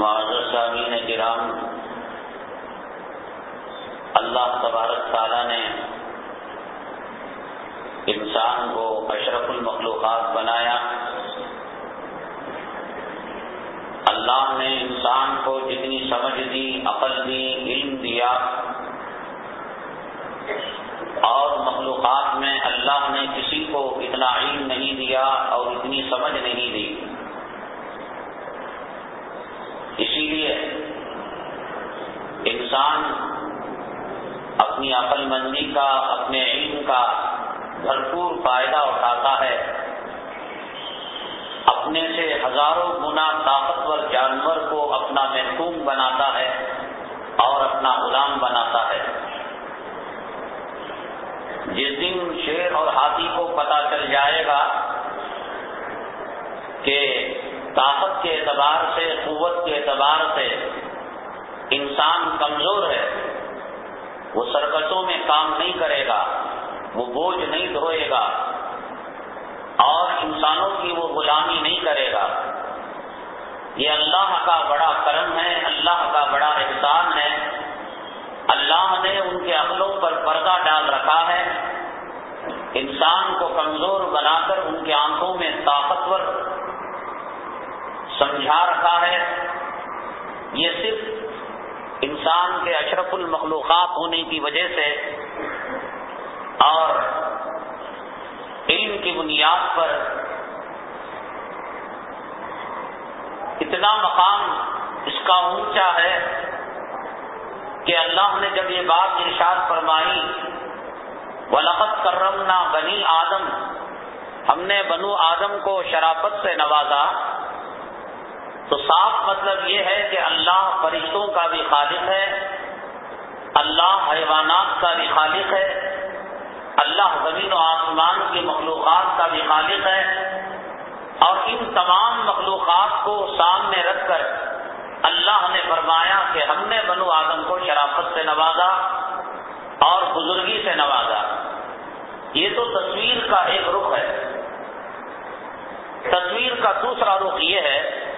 معذر سامین کرام، اللہ تبارک تعالیٰ نے انسان کو اشرف المخلوقات بنایا۔ اللہ نے انسان کو جتنی سمجھ دی، عقل دی، علم دیا، اور مخلوقات میں اللہ نے کسی کو اتنا علم نہیں دیا اور اتنی سمجھ نہیں دی۔ اسی لیے انسان اپنی عقل مندی کا، اپنے علم کا بھرپور فائدہ اٹھاتا ہے۔ اپنے سے ہزاروں گنا طاقتور جانور کو اپنا محکوم بناتا ہے اور اپنا غلام بناتا ہے۔ جس دن شیر اور ہاتھی کو پتا چل جائے گا کہ طاقت کے اعتبار سے، قوت کے اعتبار سے انسان کمزور ہے، وہ سرکتوں میں کام نہیں کرے گا، وہ بوجھ نہیں دھوئے گا، اور انسانوں کی وہ غلامی نہیں کرے گا۔ یہ اللہ کا بڑا کرم ہے، اللہ کا بڑا احسان ہے۔ اللہ نے ان کے عقلوں پر پردہ ڈال رکھا ہے۔ انسان کو کمزور بنا کر ان کے آنکھوں میں طاقتور سمجھا رکھا ہے۔ یہ صرف انسان کے اشرف المخلوقات ہونے کی وجہ سے اور علم کی بنیاد پر اتنا مقام اس کا اونچا ہے کہ اللہ نے جب یہ بات ارشاد فرمائی ولقت کرم نہ بنی آدم، ہم نے بنو آدم کو شرافت سے نوازا۔ تو صاف مطلب یہ ہے کہ اللہ فرشتوں کا بھی خالق ہے، اللہ حیوانات کا بھی خالق ہے، اللہ زمین و آسمان کی مخلوقات کا بھی خالق ہے اور ان تمام مخلوقات کو سامنے رکھ کر اللہ نے فرمایا کہ ہم نے بنو آدم کو شرافت سے نوازا اور بزرگی سے نوازا۔ یہ تو تصویر کا ایک رخ ہے۔ تصویر کا دوسرا رخ یہ ہے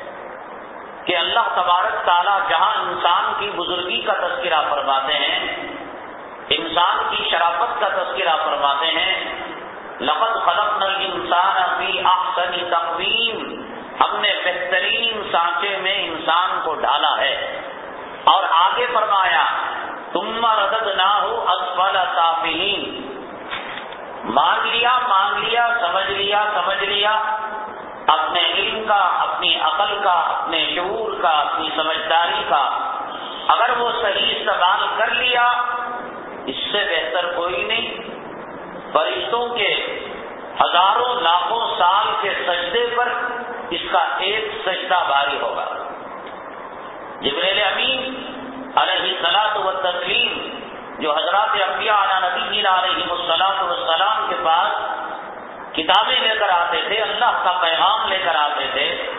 کہ اللہ تبارک تعالیٰ جہاں انسان کی بزرگی کا تذکرہ فرماتے ہیں، انسان کی شرافت کا تذکرہ فرماتے ہیں، لقد خلق انسان ابھی احسن تقویم، ہم نے بہترین سانچے میں انسان کو ڈالا ہے۔ اور آگے فرمایا تم ردد نہ ہو اسفل صافین مان لیا مان لیا، سمجھ لیا سمجھ لیا اپنے علم کا، اپنی عقل کا، اپنے شعور کا، اپنی سمجھداری کا۔ اگر وہ صحیح استعمال کر لیا، اس سے بہتر کوئی نہیں۔ فرشتوں کے ہزاروں، لاکھوں سال کے سجدے پر اس کا ایک سجدہ بھاری ہوگا۔ جبریل امین علیہ سلاط و تسلیم جو حضرات انبیاء علیہ نبی علیہ السلاط وسلام کے پاس کتابیں لے کر آتے تھے، اللہ کا پیغام لے کر آتے تھے۔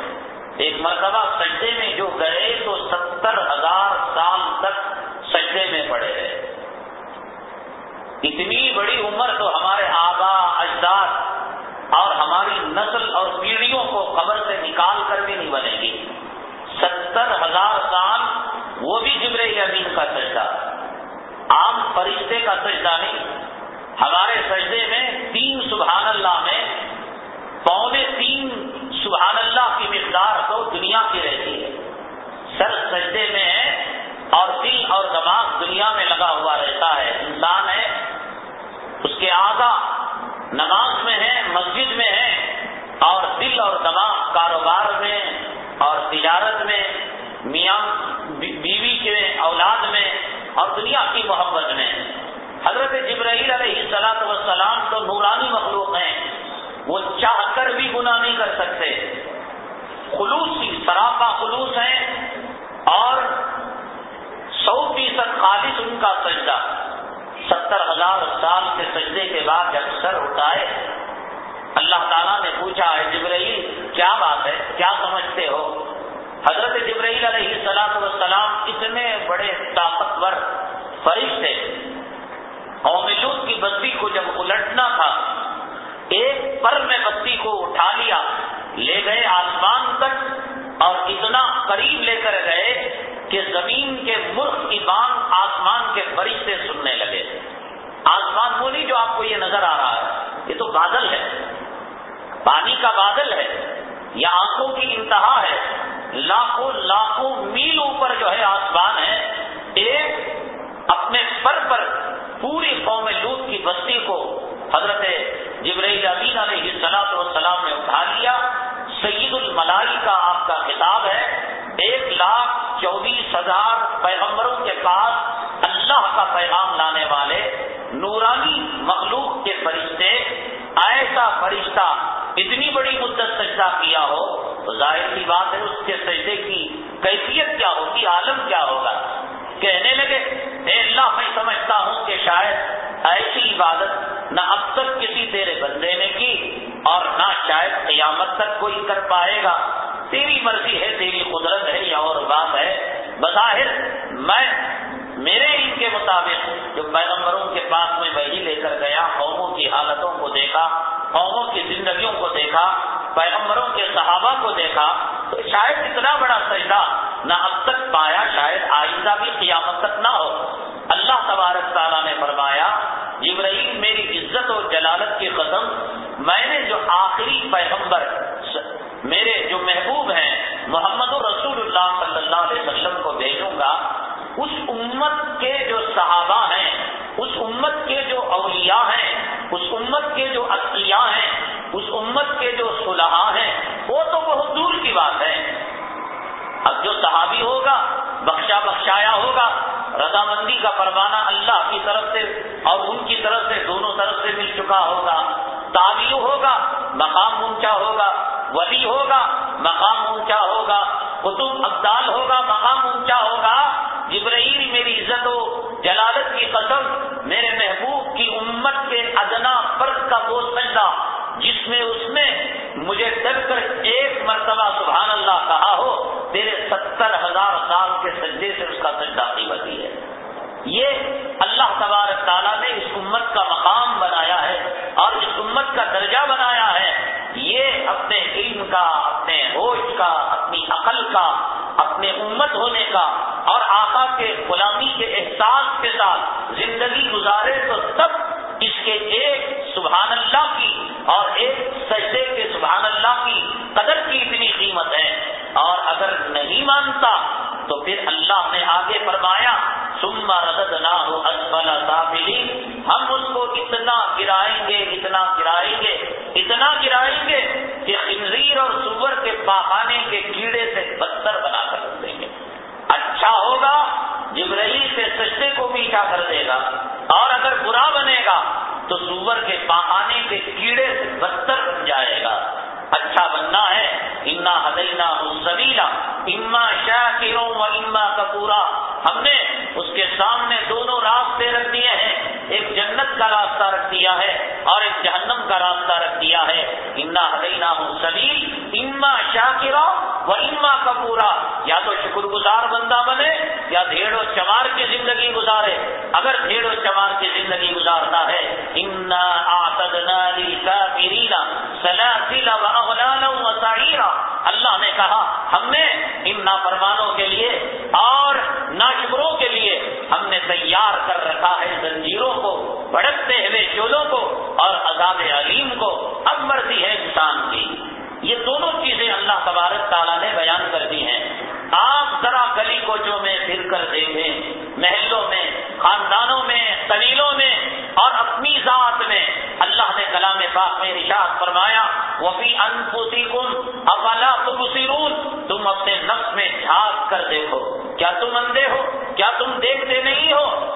ایک مرتبہ سجدے میں جو گئے تو ستر ہزار سال تک سجدے میں پڑے رہے۔ اتنی بڑی عمر تو ہمارے آبا، اجداد اور ہماری نسل اور پیڑھیوں کو قبر سے نکال کر بھی نہیں بنے گی۔ ستر ہزار سال وہ بھی جبر امین کا سجدہ۔ عام فرشتے کا سجدہ نہیں ہمارے سجدے میں تین سبحان اللہ میں پونے تین سبحان اللہ کی مقدار تو دنیا کی رہتی ہے۔ سر سجدے میں ہے اور دل اور دماغ دنیا میں لگا ہوا رہتا ہے۔ انسان ہے، اس کے آگا نماز میں ہے، مسجد میں ہے اور دل اور دماغ کاروبار میں اور تجارت میں، میاں، بیوی کے اولاد میں اور دنیا کی محبت میں۔ حضرت جبرائیل علیہ سلاط وسلام تو نورانی مخلوق ہیں۔ وہ چاہ کر بھی گناہ نہیں کر سکتے۔ خلوص سراپا خلوص ہیں اور سو فیصد خالص ان کا سجدہ۔ ستر ہزار سال کے سجدے کے بعد جب سر اٹھائے، اللہ تعالیٰ نے پوچھا ہے جبرائیل، کیا بات ہے؟ کیا سمجھتے ہو؟ حضرت جبرائیل علیہ سلاط وسلام اتنے بڑے طاقتور فرشتے قوم لوت کی بستی کو جب الٹنا تھا، ایک پر میں بستی کو اٹھا لیا، لے گئے آسمان تک اور اتنا قریب لے کر گئے کہ زمین کے ملک کی بانگ آسمان کے فرشتے سننے لگے۔ آسمان وہ نہیں جو آپ کو یہ نظر آ رہا ہے، یہ تو بادل ہے۔ پانی کا بادل ہے، یہ آنکھوں کی انتہا ہے۔ لاکھوں لاکھوں میل اوپر جو ہے آسمان ہے ایک اپنے سر پر پوری قوم لوت کی بستی کو حضرت جبرائیل امین علیہ سلاط والسلام نے اٹھا لیا۔ سید الملائی کا آپ کا خطاب ہے۔ ایک لاکھ چوبیس ہزار پیغمبروں کے پاس اللہ کا پیغام لانے والے نورانی مخلوق کے فرشتے ایسا فرشتہ اتنی بڑی مدت سجدہ کیا ہو تو ظاہر کی بات ہے اس کے سجدے کی کیفیت کیا ہوگی، عالم کیا ہوگا؟ کہنے لگے، اے اللہ، میں سمجھتا ہوں کہ شاید ایسی عبادت نہ اب تک کسی تیرے بندے نے کی اور نہ شاید قیامت تک کوئی کر پائے گا۔ تیری مرضی ہے، تیری قدرت ہے یا اور بات ہے۔ بظاہر میں، میرے ان کے مطابق جو پیغمبروں کے پاس میں وہی لے کر گیا، قوموں کی حالتوں کو دیکھا، قوموں کی زندگیوں کو دیکھا، پیغمبروں کے صحابہ کو دیکھا، تو شاید اتنا بڑا سجدہ نہ اب تک پایا، شاید آئندہ بھی قیامت تک نہ ہو۔ اللہ تبارک تعالیٰ نے فرمایا، جبرائیل میری عزت اور جلالت کی قدم میں نے جو آخری پیغمبر میرے جو محبوب ہیں، محمد رسول اللہ صلی اللہ علیہ وسلم کو بھیجوں گا، اس امت کے جو صحابہ ہیں، اس امت کے جو اولیاء ہیں، اس امت کے جو اصلیاء ہیں، اس امت کے جو صلحاء ہیں، وہ تو بہت دور کی بات ہے۔ اب جو صحابی ہوگا، بخشا بخشایا ہوگا، رضامندی کا پروانہ اللہ کی طرف سے اور ان کی طرف سے دونوں طرف سے مل چکا ہوگا۔ تابیو ہوگا، مقام اونچا ہوگا، ولی ہوگا، مقام اونچا ہوگا، قطب ابدال ہوگا، مقام اونچا ہوگا۔ جبرائیل میری عزت و جلالت کی قسم، میرے محبوب کی امت کے ادنا فرض کا وہ سجدہ جس میں اس نے مجھے ڈر کر ایک مرتبہ سبحان اللہ کہا ہو، تیرے ستر ہزار سال کے سجدے سے اس کا سجدہ قیمتی ہے۔ یہ اللہ تبارک تعالیٰ نے اس امت کا مقام بنایا ہے اور اس امت کا درجہ بنایا ہے۔ یہ اپنے علم کا، اپنے ہوش کا، اپنی عقل کا، اپنے امت ہونے کا اور آقا کے غلامی کے احساس کے ساتھ زندگی گزارے تو تب کہ ایک سبحان اللہ کی اور ایک سجدے کے سبحان اللہ کی قدر کی اتنی قیمت ہے۔ اور اگر نہیں مانتا تو پھر اللہ نے آگے فرمایا سما ردد نہ ہو ہم اس کو اتنا گرائیں گے، اتنا گرائیں گے، اتنا گرائیں گے کہ خنزیر اور سور کے پہانے کے کیڑے سے بدتر بنا کر دیں گے اچھا ہوگا جبرئی سے سجدے کو میٹھا کر دے گا اور اگر برا بنے گا تو سور کے پہانے کے کیڑے سے بدتر بن جائے گا۔ اچھا بننا ہے۔ اما ہدینا سبیلا اما شاہ و اما کپورا ہم نے اس کے سامنے دونوں راستے رکھ دیے ہیں۔ ایک جنت کا راستہ رکھ دیا ہے اور ایک جہنم کا راستہ رکھ دیا ہے۔ اما ہدینا سبیل اما شاہ و اما کپورا یا تو شکر گزار بندہ بنے یا بھیڑ و چمار کی زندگی گزارے۔ اگر بھیڑ و چمار کی زندگی گزارتا ہے اللہ نے کہا، ہم نے ان نافرمانوں کے لیے اور ناشکروں کے لیے ہم نے تیار کر رکھا ہے زنجیروں کو بڑکتے ہوئے چولوں کو اور عذاب علیم کو، اب مرضی ہے انسان کی۔ یہ دونوں چیزیں اللہ تبارک تعالیٰ نے بیان کر دی ہیں۔ آپ ذرا گلی کوچوں میں پھر کر دیکھیں محلوں میں، خاندانوں میں قبیلوں میں اور اپنی ذات میں۔ اللہ نے کلام پاک میں نشاط فرمایا وفی انفوسی کم افلا تبصرون۔ تم اپنے نفس میں جھانک کر دیکھو۔ کیا تم اندھے ہو؟ کیا تم دیکھتے نہیں ہو؟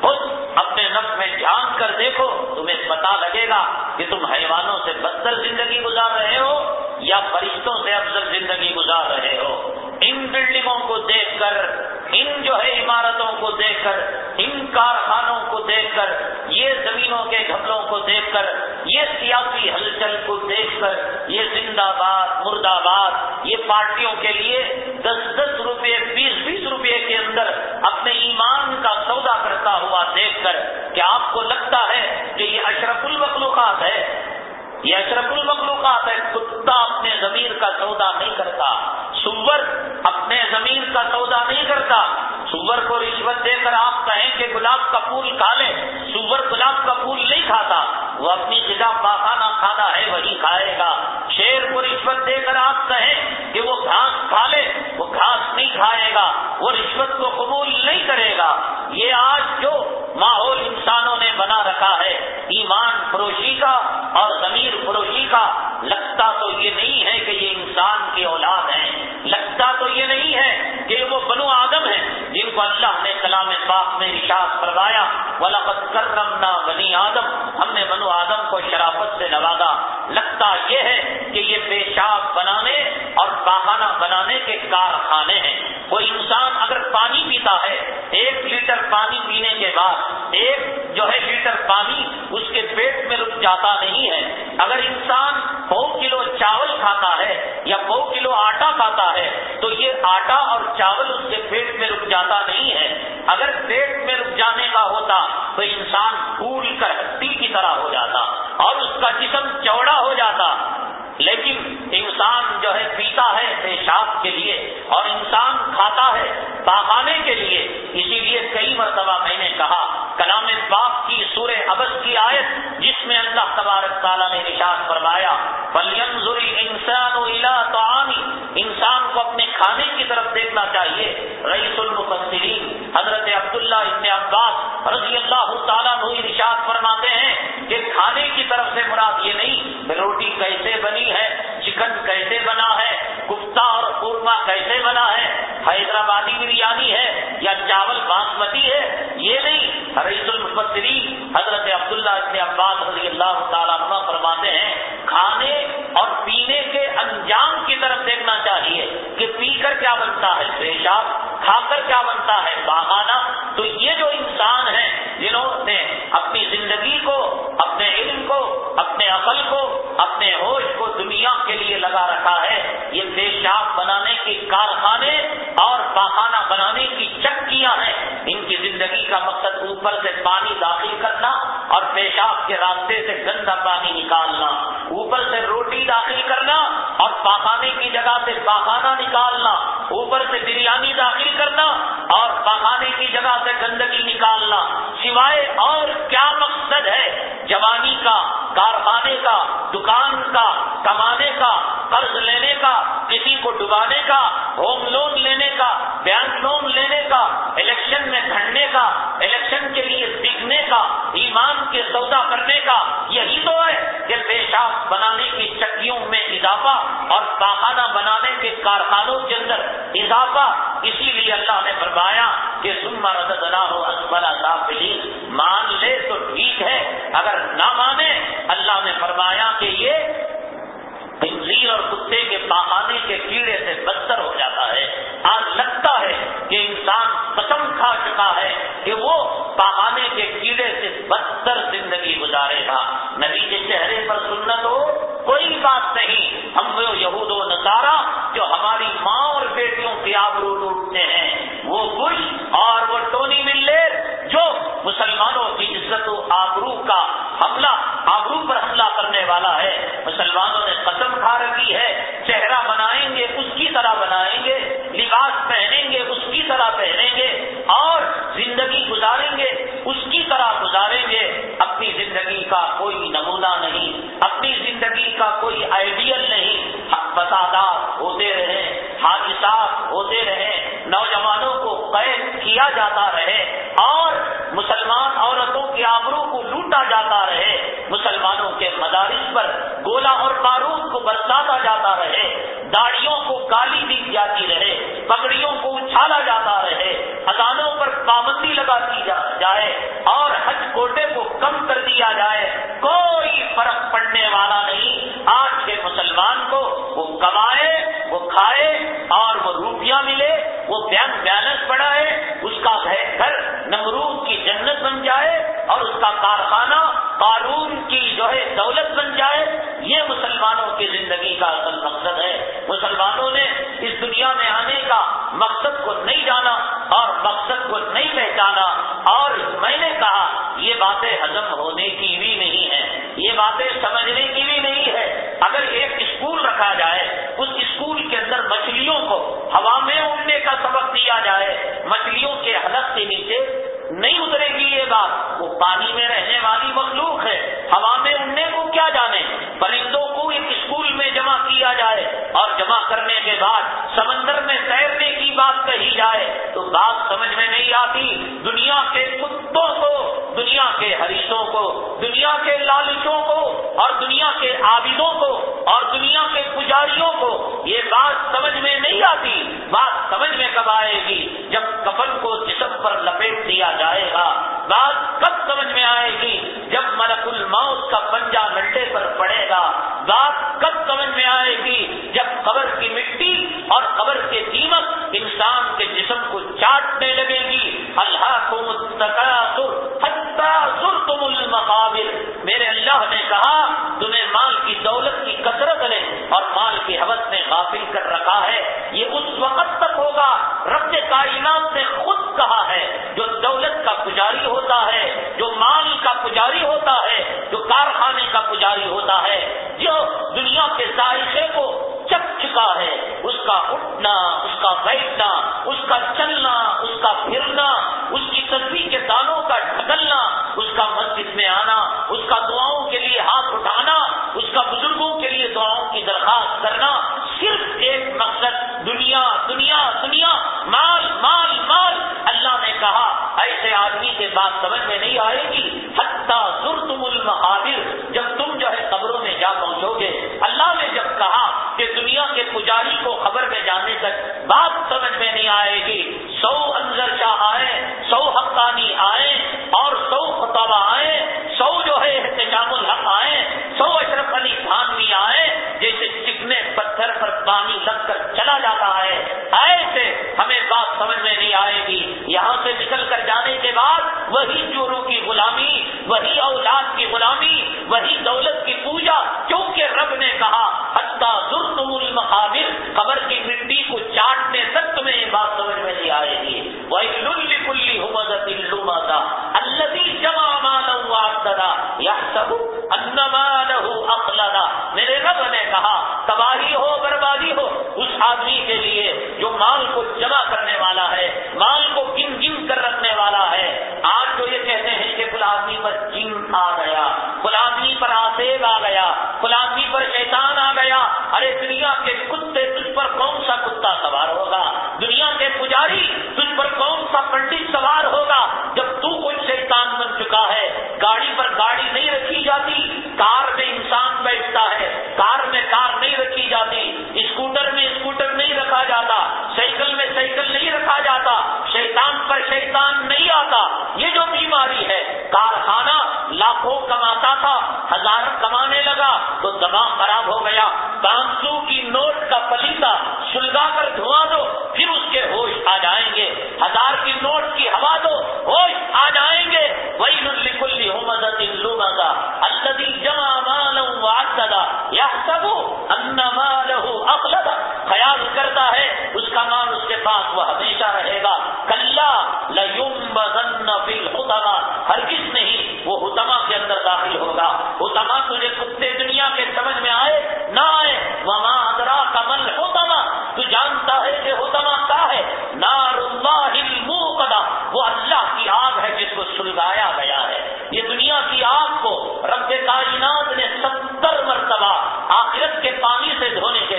خود اپنے نفس میں جھانک کر دیکھو، تمہیں پتا لگے گا کہ تم حیوانوں سے بدتر زندگی گزار رہے ہو یا فرشتوں سے افضل زندگی گزار رہے ہو۔ ان بلڈنگوں کو دیکھ کر، ان جو ہے عمارتوں کو دیکھ کر، ان کارخانوں کو دیکھ کر، یہ زمینوں کے گھبلوں کو دیکھ کر، یہ سیاسی ہلچل کو دیکھ کر، یہ زندہ باد مرد آباد یہ پارٹیوں کے لیے دس دس روپے، بیس بیس روپے کے اندر اپنے ایمان کا سودا کرتا ہوا دیکھ کر کیا آپ کو لگتا ہے کہ یہ اشرف المخلوقات ہے یہ اشرف المخلوقات ہے کتا اپنے ضمیر کا سودا نہیں کرتا، سور اپنے زمین کا سودا نہیں کرتا۔ سور کو رشوت دے کر آپ کہیں کہ گلاب کا پھول کھا لے سور گلاب کا پھول نہیں کھاتا۔ وہ اپنی جگہ پاخانہ کھانا ہے، وہی کھائے گا۔ شیر کو رشوت دے کر آپ کہیں کہ وہ گھاس کھا لے وہ گھاس نہیں کھائے گا، وہ رشوت کو قبول نہیں کرے گا۔ یہ آج جو ماحول انسانوں نے بنا رکھا ہے، ایمان فروشی کا اور ضمیر فروشی کا، لگتا تو یہ نہیں ہے کہ یہ انسان کی اولاد ہے لگتا تو یہ نہیں ہے کہ وہ بنو آدم ہے جن کو اللہ نے کلام پاک میں نشاط کروایا ولقد کرمنا بنی آدم۔ ہم نے بنو آدم کو شرافت سے نوازا۔ لگتا یہ ہے کہ یہ پیشاب بنانے اور پاخانہ بنانے کے کارخانے ہیں۔ کوئی انسان اگر پانی پیتا ہے، ایک لیٹر پانی پینے کے بعد، ایک جو ہے لیٹر پانی اس کے پیٹ میں رک جاتا نہیں ہے۔ اگر انسان سو کلو چاول کھاتا ہے یا سو کلو آٹا کھاتا ہے، تو یہ آٹا اور چاول اس کے پیٹ میں رک جاتا نہیں ہے۔ اگر پیٹ میں رک جانے کا ہوتا، تو انسان پھول کر ہڈی کی طرح ہو جاتا۔ اور اس کا جسم چوڑا ہو جاتا۔ لیکن انسان جو ہے پیتا ہے پیشاب کے لیے اور انسان کھاتا ہے پاخانے کے لیے۔ اسی لیے کئی مرتبہ میں نے کہا، کلام باپ کی سور ابس کی آیت جس میں اللہ تبارک تعالیٰ نے نشان فرمایا ضروری انسان و الا تو انسان کو اپنے کھانے کی طرف دیکھنا چاہیے۔ رئیس المفسرین حضرت عبداللہ ابن عباس رضی اللہ تعالیٰ نشاد فرماتے ہیں کھانے کی طرف سے مراد یہ نہیں روٹی کیسے بنی ہے، چکن کیسے بنا ہے، کفتہ اور قورمہ کیسے بنا ہے، حیدرآبادی بریانی ہے یا چاول باسمتی ہے، یہ نہیں۔ رئیس المفسرین حضرت عبداللہ ابن عباس رضی اللہ تعالیٰ فرماتے ہیں، کھانے اور پینے کے انجام کی طرف دیکھنا چاہیے کہ پی کر کیا بنتا ہے پیشاب کھا کر کیا بنتا ہے؟ باہانہ تو یہ جو انسان ہیں جنہوں نے اپنی زندگی کو، اپنے علم کو، اپنے عقل کو، اپنے ہوش کو دنیا کے لیے لگا رکھا ہے، یہ پیشاب بنانے کے کارخانے اور باہانہ بنانے کی چکیاں ہیں۔ ان کی زندگی کا مقصد اوپر سے پانی داخل کرنا اور پیشاب کے راستے سے گندا پانی نکالنا، اوپر سے روٹی داخل کرنا اور پاخانے کی جگہ سے پاخانہ نکالنا، اوپر سے بریانی داخل کرنا اور پاخانے کی جگہ سے گندگی نکالنا۔ سوائے اور کیا مقصد ہے؟ جوانی کا، کارخانے کا، دکان کا، کمانے کا، قرض لینے کا، کسی کو ڈبانے کا، ہوم لون لینے کا، بینک لون لینے کا، الیکشن میں کھڑنے کا، الیکشن کے لیے بکنے کا، ایمان کے سودا کرنے کا یہی تو ہے کہ پیشاب بنانے کی چکیوں میں اضافہ اور پاخانہ بنانے کے کارخانوں کے اندر اضافہ۔ اسی لیے اللہ نے فرمایا کہ سما رد نہ ہو اسبلا مان لے تو ٹھیک ہے، اگر نہ مانے اللہ نے فرمایا کہ یہ اور کتے کے پاخانے کے کیڑے سے بدتر ہو جاتا ہے۔ آج لگتا ہے کہ انسان قسم کھا چکا ہے کہ وہ پاخانے کے کیڑے سے بدتر زندگی گزارے گا۔ نبی کے چہرے پر سنت ہو، کوئی بات نہیں۔ ہم وہ یہود و نظارہ جو ہماری ماں اور بیٹیوں کے آبرو لوٹتے ہیں، وہ خوش اور وہ ٹونی ملے جو مسلمانوں کی عزت و آبرو کا حملہ، آبرو پر حملہ کرنے والا ہے۔ مسلمانوں نے قسم کھا رکھی ہے، چہرہ بنائیں گے، اس کی طرح بنائیں گے، لباس پہنیں گے، اس کی طرح پہنیں گے اور زندگی گزاریں گے اس کی طرح گزاریں گے اپنی زندگی کا کوئی نمونہ نہیں، اپنی زندگی کا کوئی آئیڈیل نہیں۔ فسادات ہوتے رہے، حادثات ہوتے رہے، نوجوانوں کو قید کیا جاتا رہے اور مسلمان عورتوں کے آبروں کو لوٹا جاتا رہے، مسلمانوں کے مدارس پر گولا اور بارود کو برساتا جاتا رہے داڑیوں کو گالی دی جاتی رہے، پگڑیوں کو اچھالا جاتا رہے۔ ادانوں پر پابندی لگا دی جائے اور حج کوٹے کو کم کر دیا جائے، کوئی فرق پڑنے والا نہیں۔ آج کے مسلمان کو وہ کمائے، وہ کھائے اور وہ روپیہ ملے، وہ بینک بیلنس بڑھائے، اس کا گھر نمرود کی جنت بن جائے اور اس کا کارخانہ قانون کی جو ہے دولت بن جائے، یہ مسلمانوں کی زندگی کا اصل مقصد ہے۔ مسلمانوں نے اس دنیا میں آنے کا مقصد کو نہیں جانا اور مقصد کو نہیں پہچانا۔ اور میں نے کہا، یہ باتیں ہزم ہونے کی بھی نہیں ہے یہ باتیں سمجھنے کی بھی نہیں ہے اگر ایک اسکول رکھا جائے، اس اسکول کے اندر مچھلیوں کو ہوا میں اڑنے کا سبق دیا جائے، مچھلیوں کے حلق کے نیچے نہیں اترے گی یہ بات وہ پانی میں رہنے والی مخلوق ہے ہوا میں اڑنے کو کیا جانے؟ پرندوں کو ایک اسکول میں جمع کیا جائے اور جمع کرنے کے بعد سمندر میں تیرنے کی بات کہی جائے تو بات سمجھ میں نہیں آتی۔ دنیا کے کتوں کو، دنیا کے حریثوں کو، دنیا کے لالچوں کو اور دنیا کے عابدوں کو اور دنیا کے پجاریوں کو یہ بات سمجھ میں نہیں آتی۔ بات سمجھ میں کب آئے گی؟ جب کفن کو جسم پر لپیٹ دیا جائے گا۔ بات کب سمجھ میں آئے گی جب ملک الموت کا پنجا گھنٹے پر پڑے گا۔ بات کب سمجھ میں آئے گی جب قبر کی مٹی اور قبر کے دیمک انسان کے جسم کو چاٹنے لگے گی۔ اللہ کو تم المقابل میرے اللہ نے کہا، تمہیں مال کی دولت کی کثرت نے اور مال کی حوث نے غافل کر رکھا ہے۔ یہ اس وقت تک ہوگا، رب کائنات نے خود کہا ہے، جو دولت کا پجاری ہوتا ہے، جو مال کا پجاری ہوتا ہے، جو کارخانے کا پجاری ہوتا ہے، جو دنیا کے ذائقے کو چک چکا ہے، اس کا اٹھنا، اس کا بیٹھنا، اس کا چلنا، اس کا پھرنا، اس کی تصویر کے دانوں کا ڈھکلنا، اس کا مسجد میں آنا، اس کا دعاؤں کے لیے ہاتھ اٹھانا، اس کا بزرگوں کے لیے دعاؤں کی درخواست کرنا بات سمجھ میں نہیں آئے گی۔ حتیٰ سر تم جب تم جو ہے قبروں میں جا پہنچو گے۔ اللہ نے جب کہا کہ دنیا کے پجاری کو خبر میں جانے تک بات سمجھ میں خراب ہو گیا۔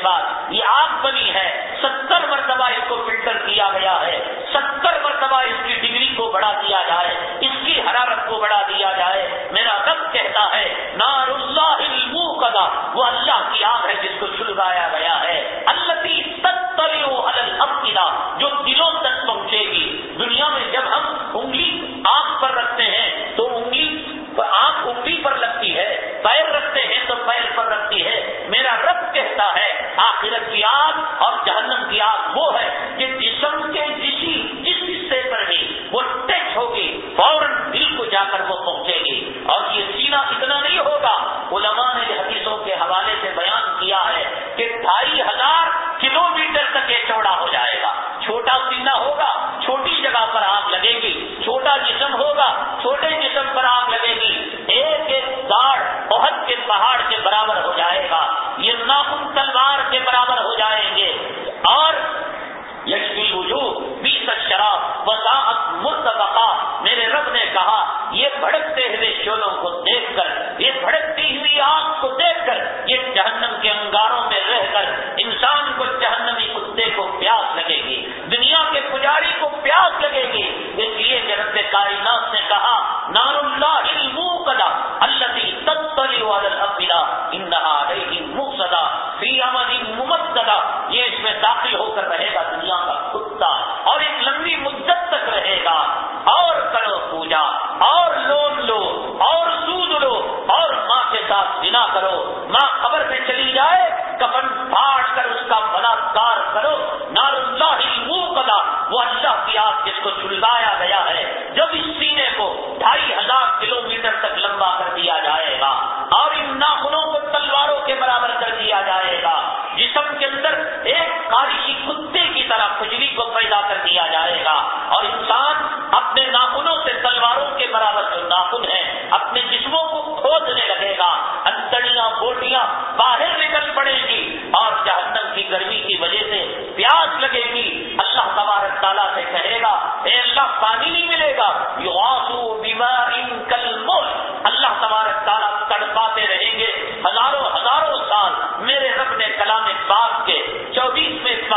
بعد یہ آگ بنی ہے۔ ستر مرتبہ اس کو فلٹر کیا گیا ہے۔ ستر مرتبہ اس کی ڈگری کو بڑھا دیا جائے۔ اس کی حرارت کو بڑھا دیا جائے۔ میرا رب کہتا ہے، نار اللہ وہ اللہ کی آگ ہے جس کو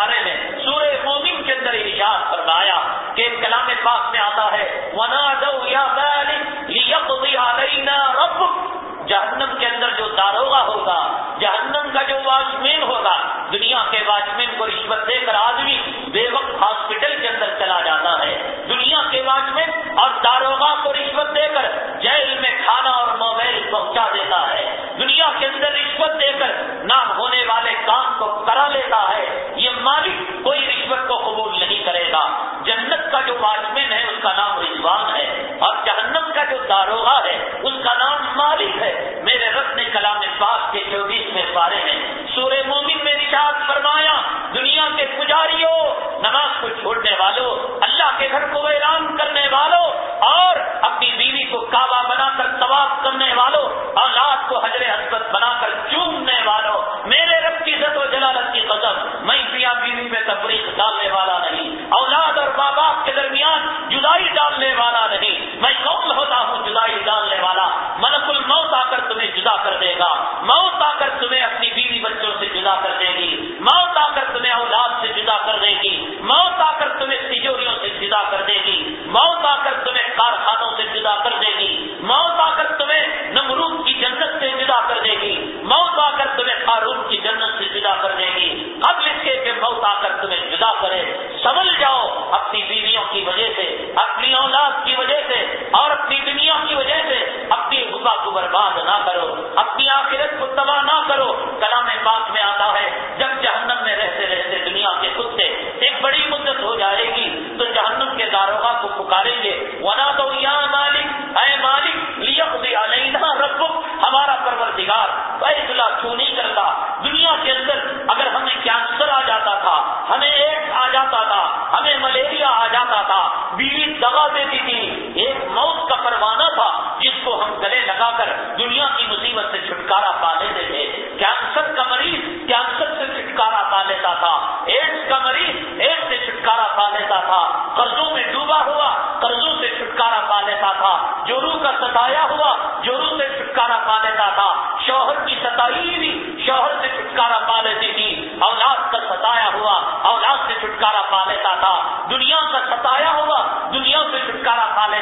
بارے میں سورہ مومن کے اندر ارشاد فرمایا کہ کلام پاک میں آتا ہے رب جہنم کے اندر جو داروغہ ہوگا، جہنم کا جو واچمین ہوگا، دنیا کے واچمین کو رشوت دے کر آدمی بے وقت ہاسپٹل کے اندر چلا جاتا ہے۔ دنیا کے واچمین اور داروغہ کو رشوت دے کر جیل میں کھانا اور موبائل پہنچا دیتا ہے۔ دنیا کے اندر رشوت دے کر نہ ہونے والے کام کو کرا لیتا ہے جو داروغہ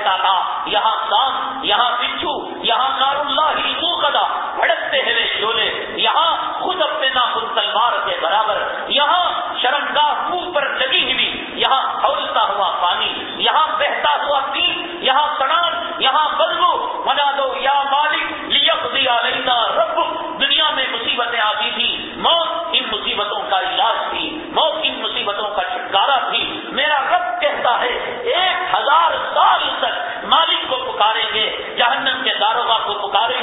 دیتا تھا۔ یہاں سانس یہاں بچھو، یہاں نار اللہ ہی تو قدا۔ بھڑکتے ہیں شولے یہاں خود اپنے ناخن تلوار کے برابر۔ یہاں شرمگاہ منہ پر لگی ہوئی۔ یہاں کھولتا ہوا پانی۔ یہاں بہتا ہوا تین۔ یہاں سڑان یہاں بدلو منا دو کو پکارے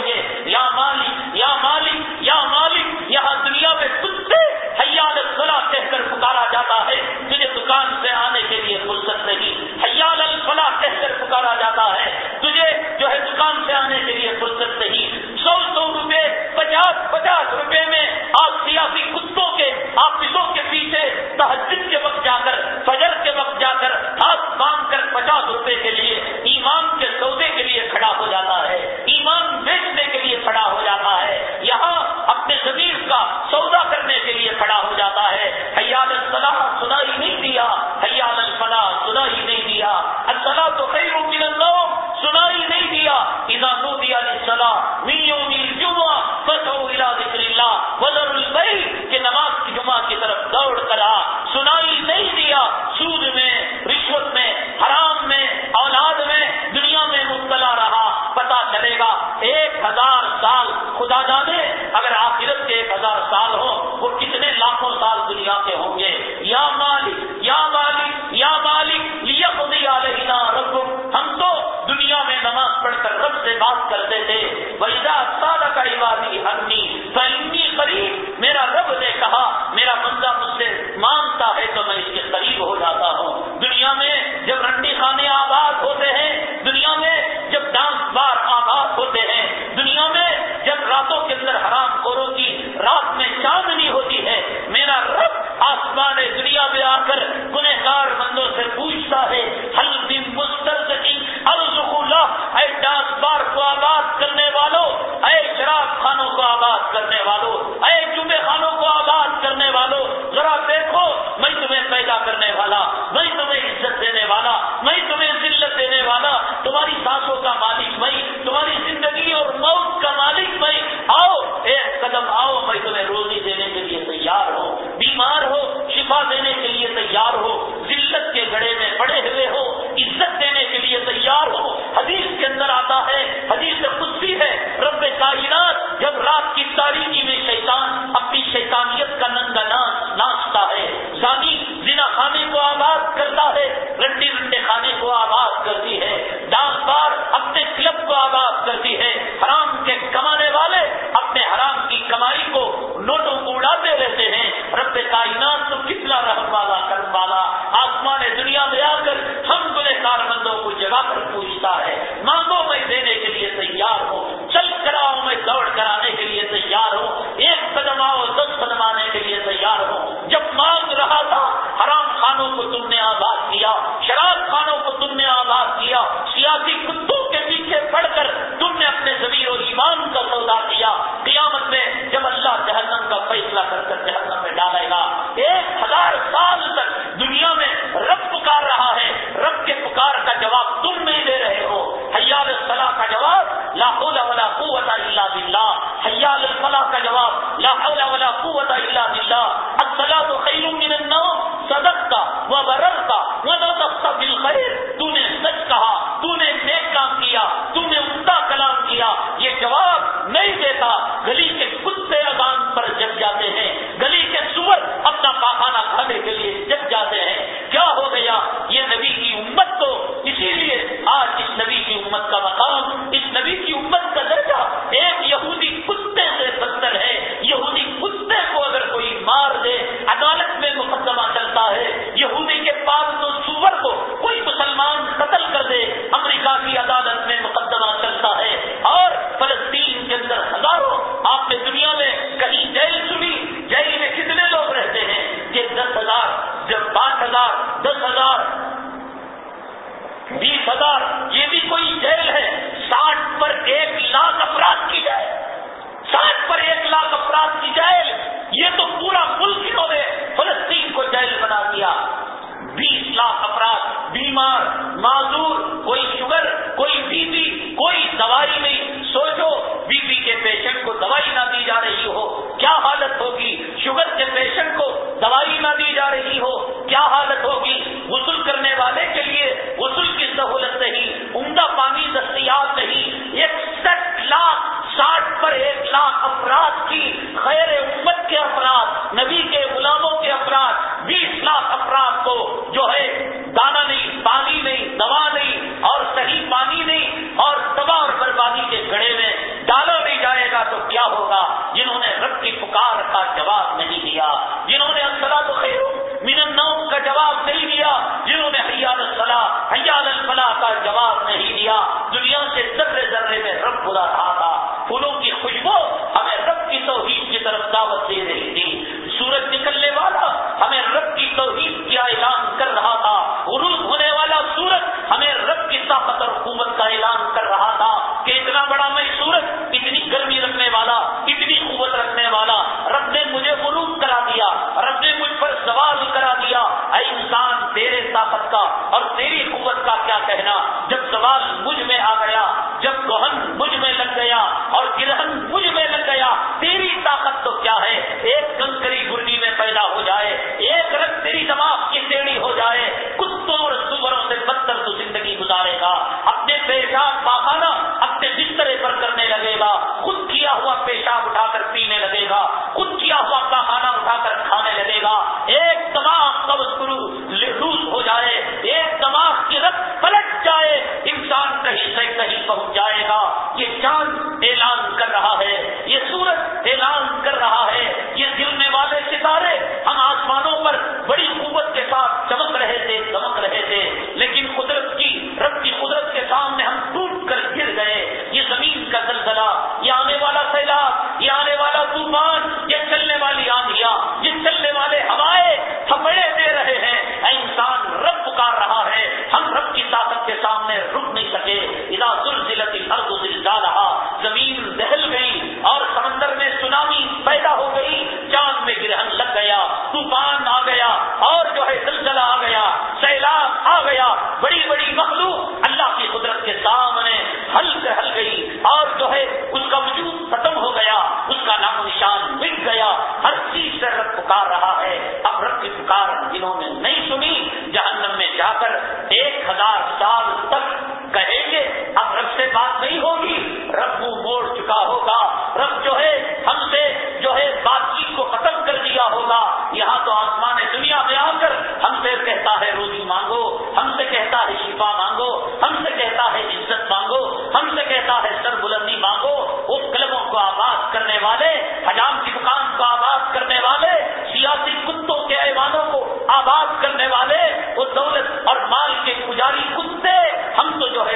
پجاری کتے ہم تو جو ہے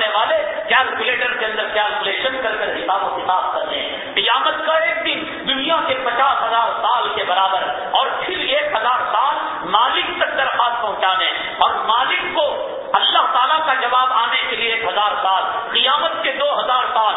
کرنے والے کیلکولیٹر کے اندر کیلکولیشن کر کر حساب و کتاب کر رہے ہیں قیامت کا ایک دن دنیا کے پچاس ہزار سال کے برابر اور پھر ایک ہزار سال مالک تک درخواست پہنچانے اور مالک کو اللہ تعالیٰ کا جواب آنے کے لیے ایک ہزار سال، قیامت کے دو ہزار سال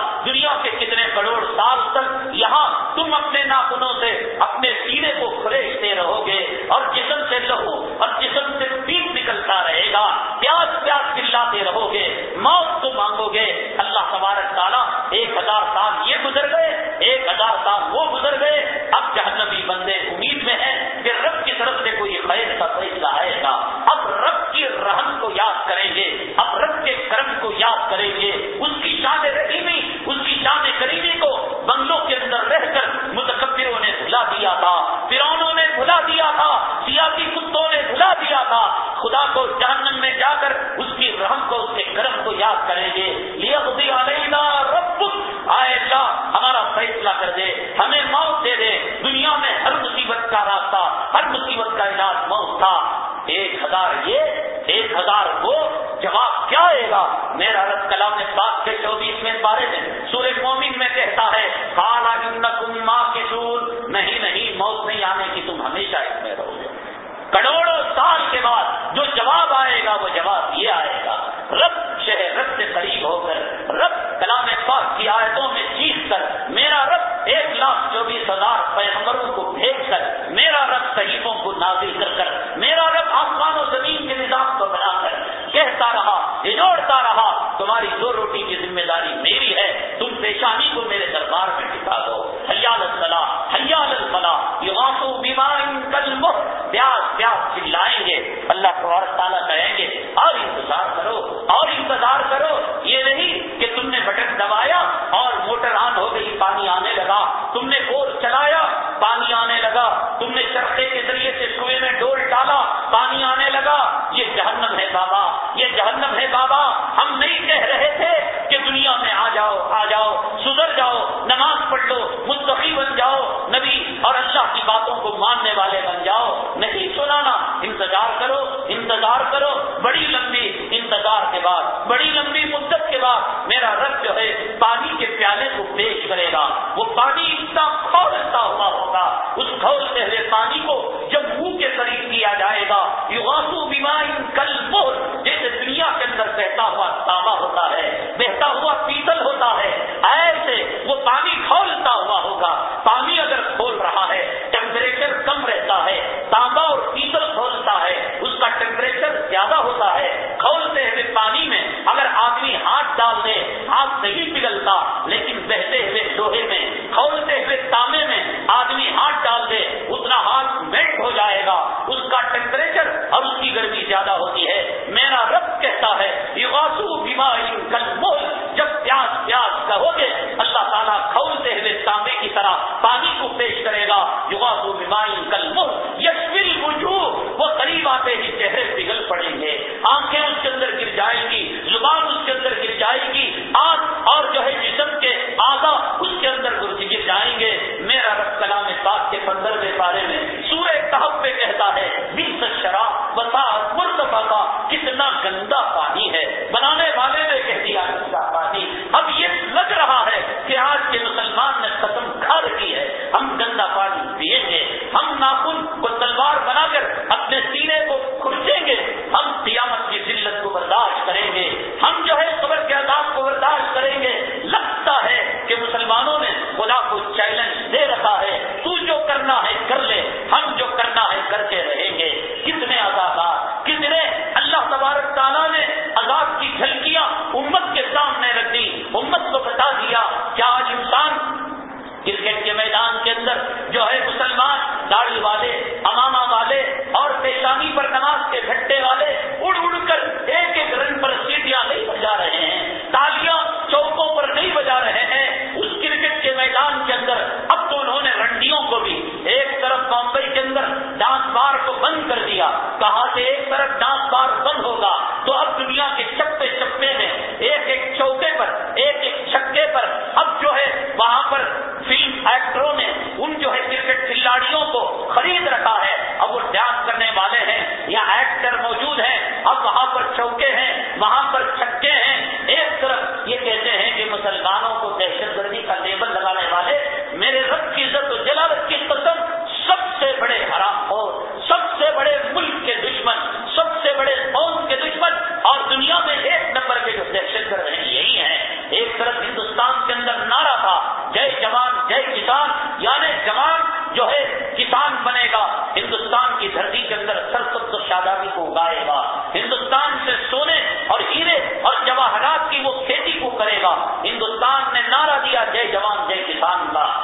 انتظار کے بعد، بڑی لمبی مدت کے بعد میرا رب جو ہے پانی کے پیالے کو پیش کرے گا۔ وہ پانی اتنا کھولتا ہوا ہوگا۔ اس کھولتے ہوئے پانی کو جب منہ کے قریب کیا جائے گا یواسو بیماری کل بہت جیسے دنیا کے اندر بہتا ہوا تابا ہوتا ہے، بہتا ہوا پیتل ہوتا ہے۔ ایسے وہ پانی کھولتا ہوا ہوگا۔ پانی اگر کھول رہا ہے ٹیمپریچر کم رہتا ہے تانبا اور پیتل کھولتا ہے۔ کا ٹیمپریچر زیادہ ہوتا ہے، کھولتے ہوئے پانی میں اگر آدمی ہاتھ ڈال دے، ہاتھ نہیں پگھلتا، لیکن بہتے ہوئے لوہے میں، کھولتے ہوئے تانبے میں آدمی ہاتھ ڈال دے، اتنا ہاتھ میٹ ہو جائے گا، اس کا ٹیمپریچر اور اس کی گرمی زیادہ ہوتی ہے۔ میرا رب کہتا ہے یواسو بیماری کل مول جب پیاس پیاس کہو گے اللہ تعالیٰ کھولتے ہوئے تانبے کی طرح پانی کو پیش کرے گا۔ یو واسو بیماری کل مول یہ آتے ہی چہرے پگھل پڑیں گے۔ آنکھیں اس کے اندر گر جائیں گی، زبان اس کے اندر گر جائے گی آگ اور جو ہے جسم کے آگا اس کے اندر گر جائیں گے۔ میرا رب کلام پاک کے پندرہویں بارے میں سورہ تحف پہ کہتا ہے، بیس شراب بتا مرتبہ کا، کتنا گندا پانی جوان جو ہے، کسان بنے گا۔ ہندوستان کی دھرتی کے اندر سرسبز و شادابی کو اگائے گا۔ ہندوستان سے سونے اور ہیرے اور جواہرات کی وہ کھیتی کو کرے گا۔ ہندوستان نے نعرہ دیا، جے جوان، جے کسان کا۔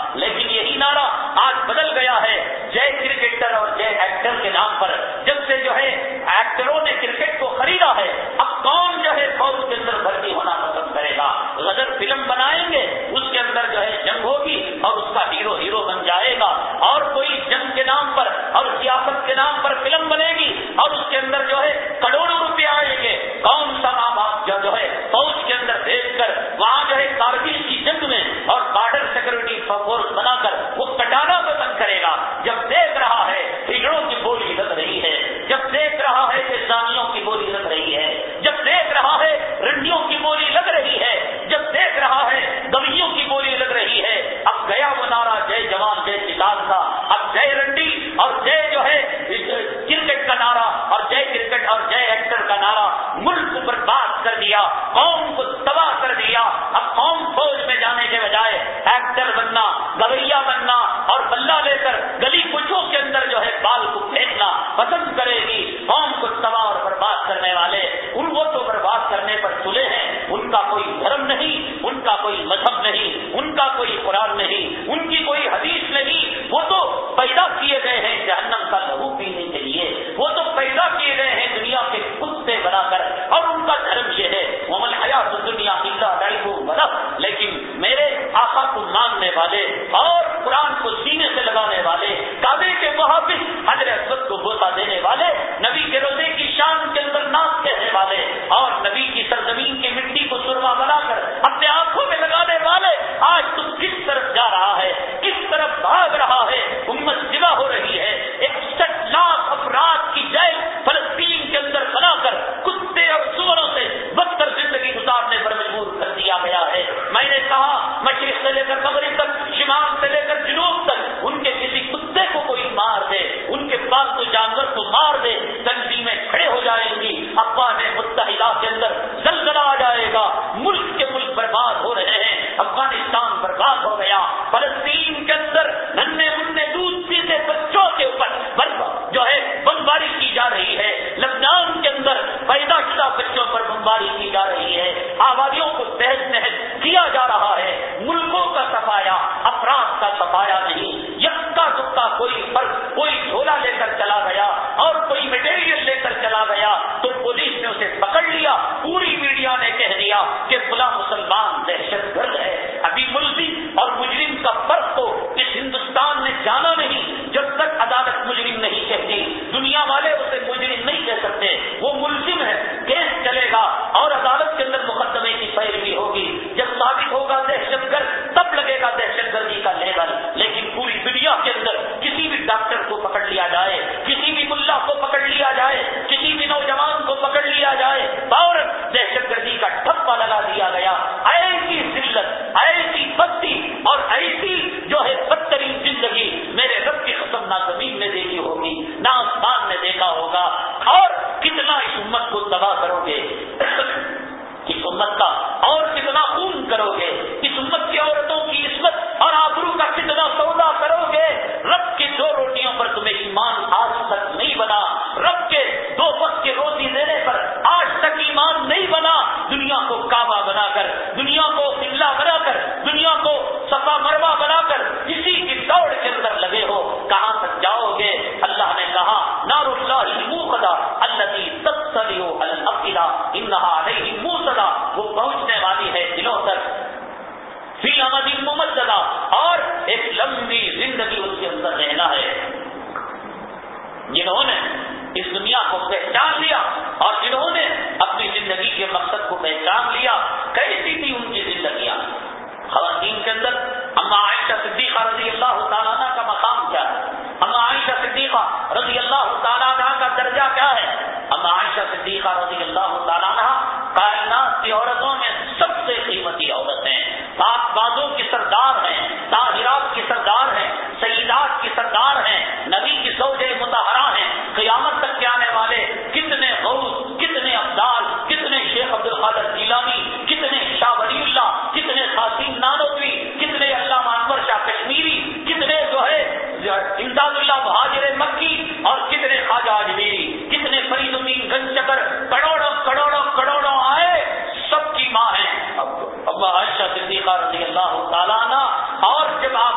آبادی کی جا رہی ہے، آبادیوں کو تحت تحت کیا جا رہا ہے، ملکوں کا سفایا افراد کا سفایا نہیں۔ یکا دکتا کوئی فرق کوئی جھولا لے کر چلا گیا اور کوئی مٹیریل لے کر چلا گیا تو پولیس نے اسے پکڑ لیا، پوری میڈیا نے کہہ دیا کہ فلاں مسلمان دہشت گرد ہے۔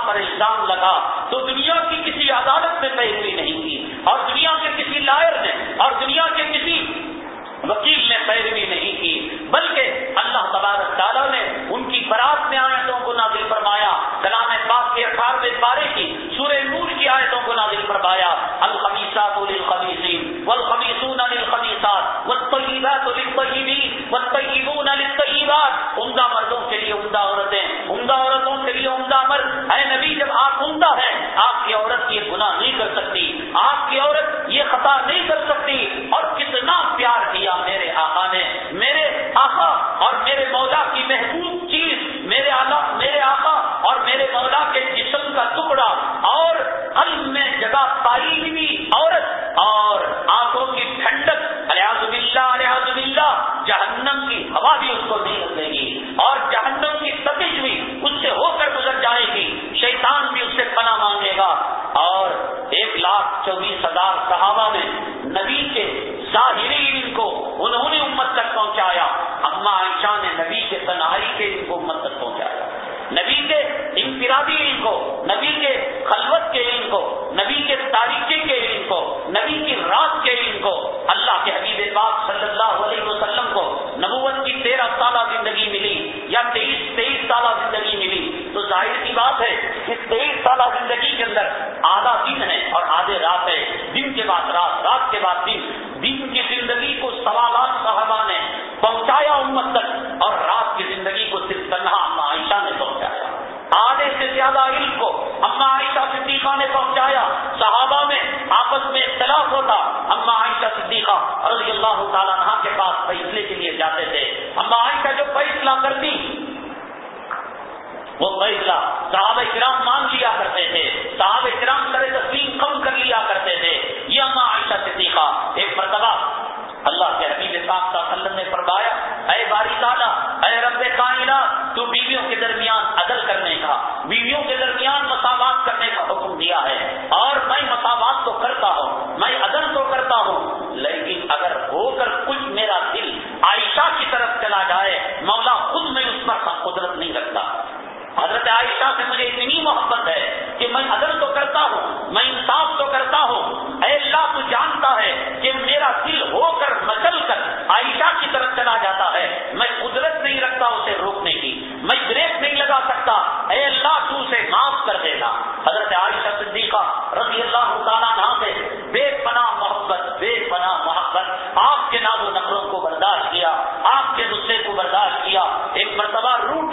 پر الزام لگا تو دنیا کی کسی عدالت نے پیروی نہیں کی اور دنیا کے کسی لائر نے اور دنیا کے کسی وکیل نے پیروی نہیں کی بلکہ اللہ تبارک تعالیٰ نے ان کی برات میں آیتوں کو نازل فرمایا، کلام پاک کے اٹھارہویں پارے کی، سورہ نور کی آیتوں کو نازل فرمایا الخمیسات للخبیسین والخمیسون للخبیسات والطیبات للطیبین والطیبون للطیبات، عمدہ مردوں کے لیے عمدہ عورتیں عمدہ عورتوں کے لیے عمدہ عمل۔ اے نبی، جب آپ عمدہ ہیں، آپ کی عورت یہ گناہ نہیں کر سکتی، آپ کی عورت یہ خطا نہیں کر سکتی۔ اور کتنا پیار کیا میرے آقا نے، میرے آقا اور میرے مولا کی محبوب چیز، میرے آقا میرے آقا اور میرے مولا کے جسم کا ٹکڑا۔ اور قلب میں جگہ پائی ہوئی عورت اور عائشہ صدیقہ رضی اللہ تعالیٰ کے پاس فیصلے کے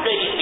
big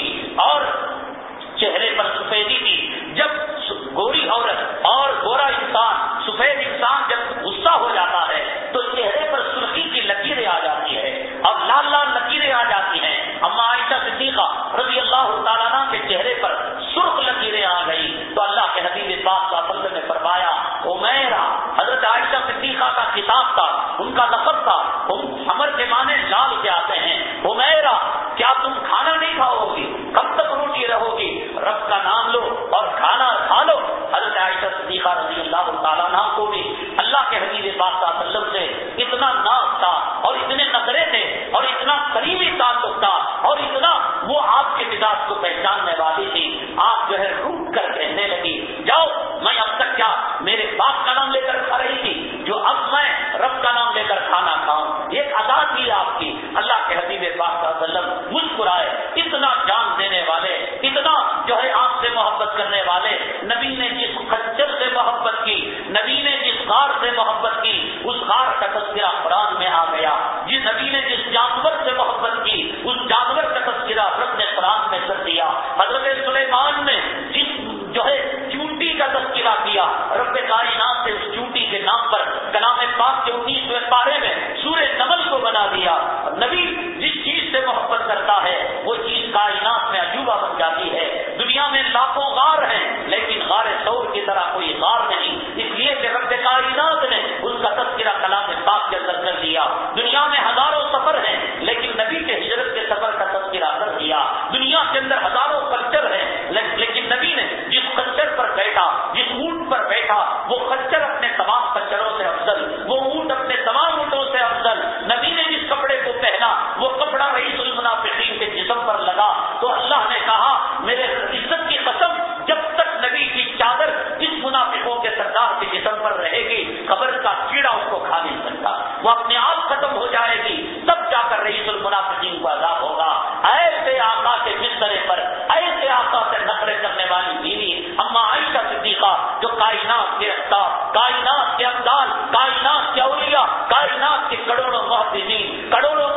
کائنات کے افدان کائنات کے اولیاء کائنات کے کروڑوں محدودین کروڑوں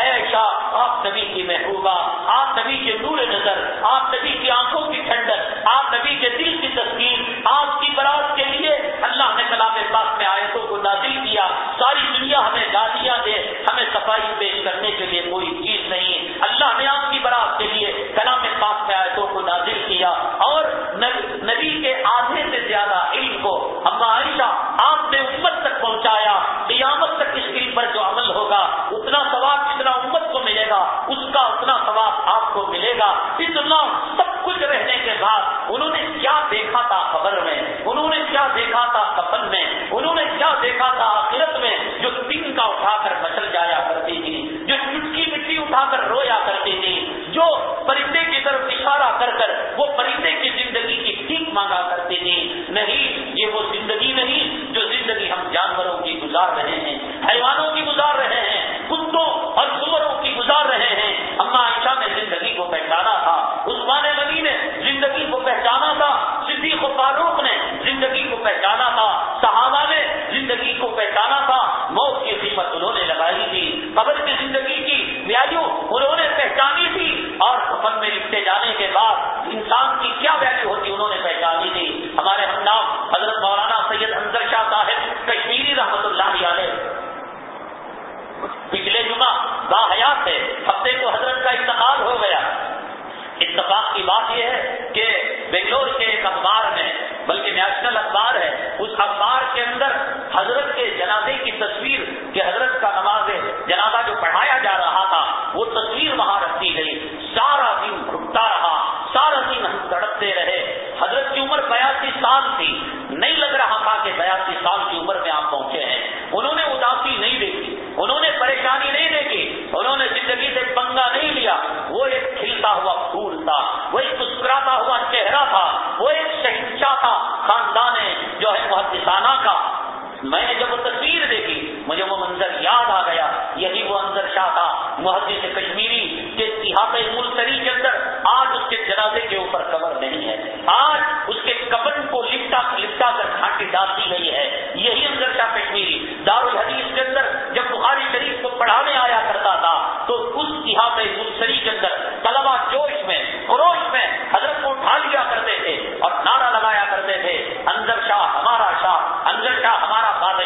اے عائشہ آپ نبی کی محبوبہ، آپ نبی کے نور نظر، آپ نبی کی آنکھوں کی ٹھنڈک، آپ نبی کے دل کی تسکین، آپ کی برات کے لیے اللہ نے کلام پاک میں آیتوں کو نازل کیا۔ ساری دنیا ہمیں گالیاں دے، ہمیں صفائی پیش کرنے کے لیے کوئی چیز نہیں۔ اللہ نے آپ کی برات کے لیے کلام پاک میں آیتوں کو نازل کیا۔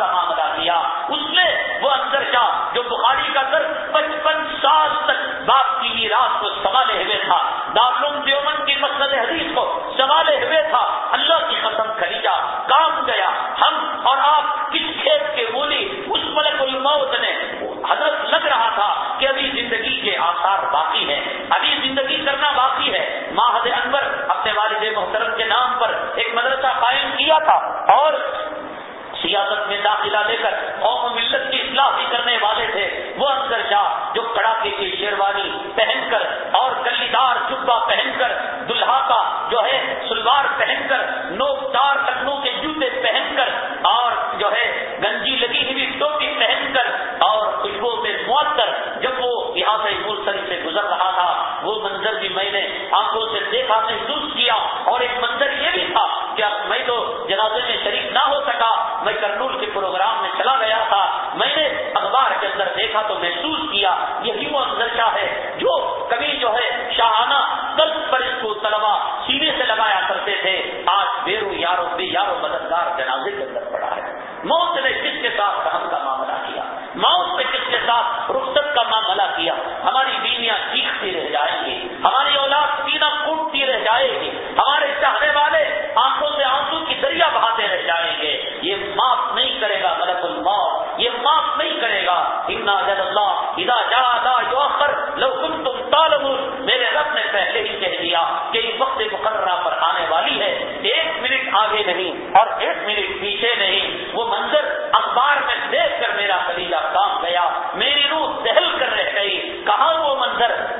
کا معاملہ کیا۔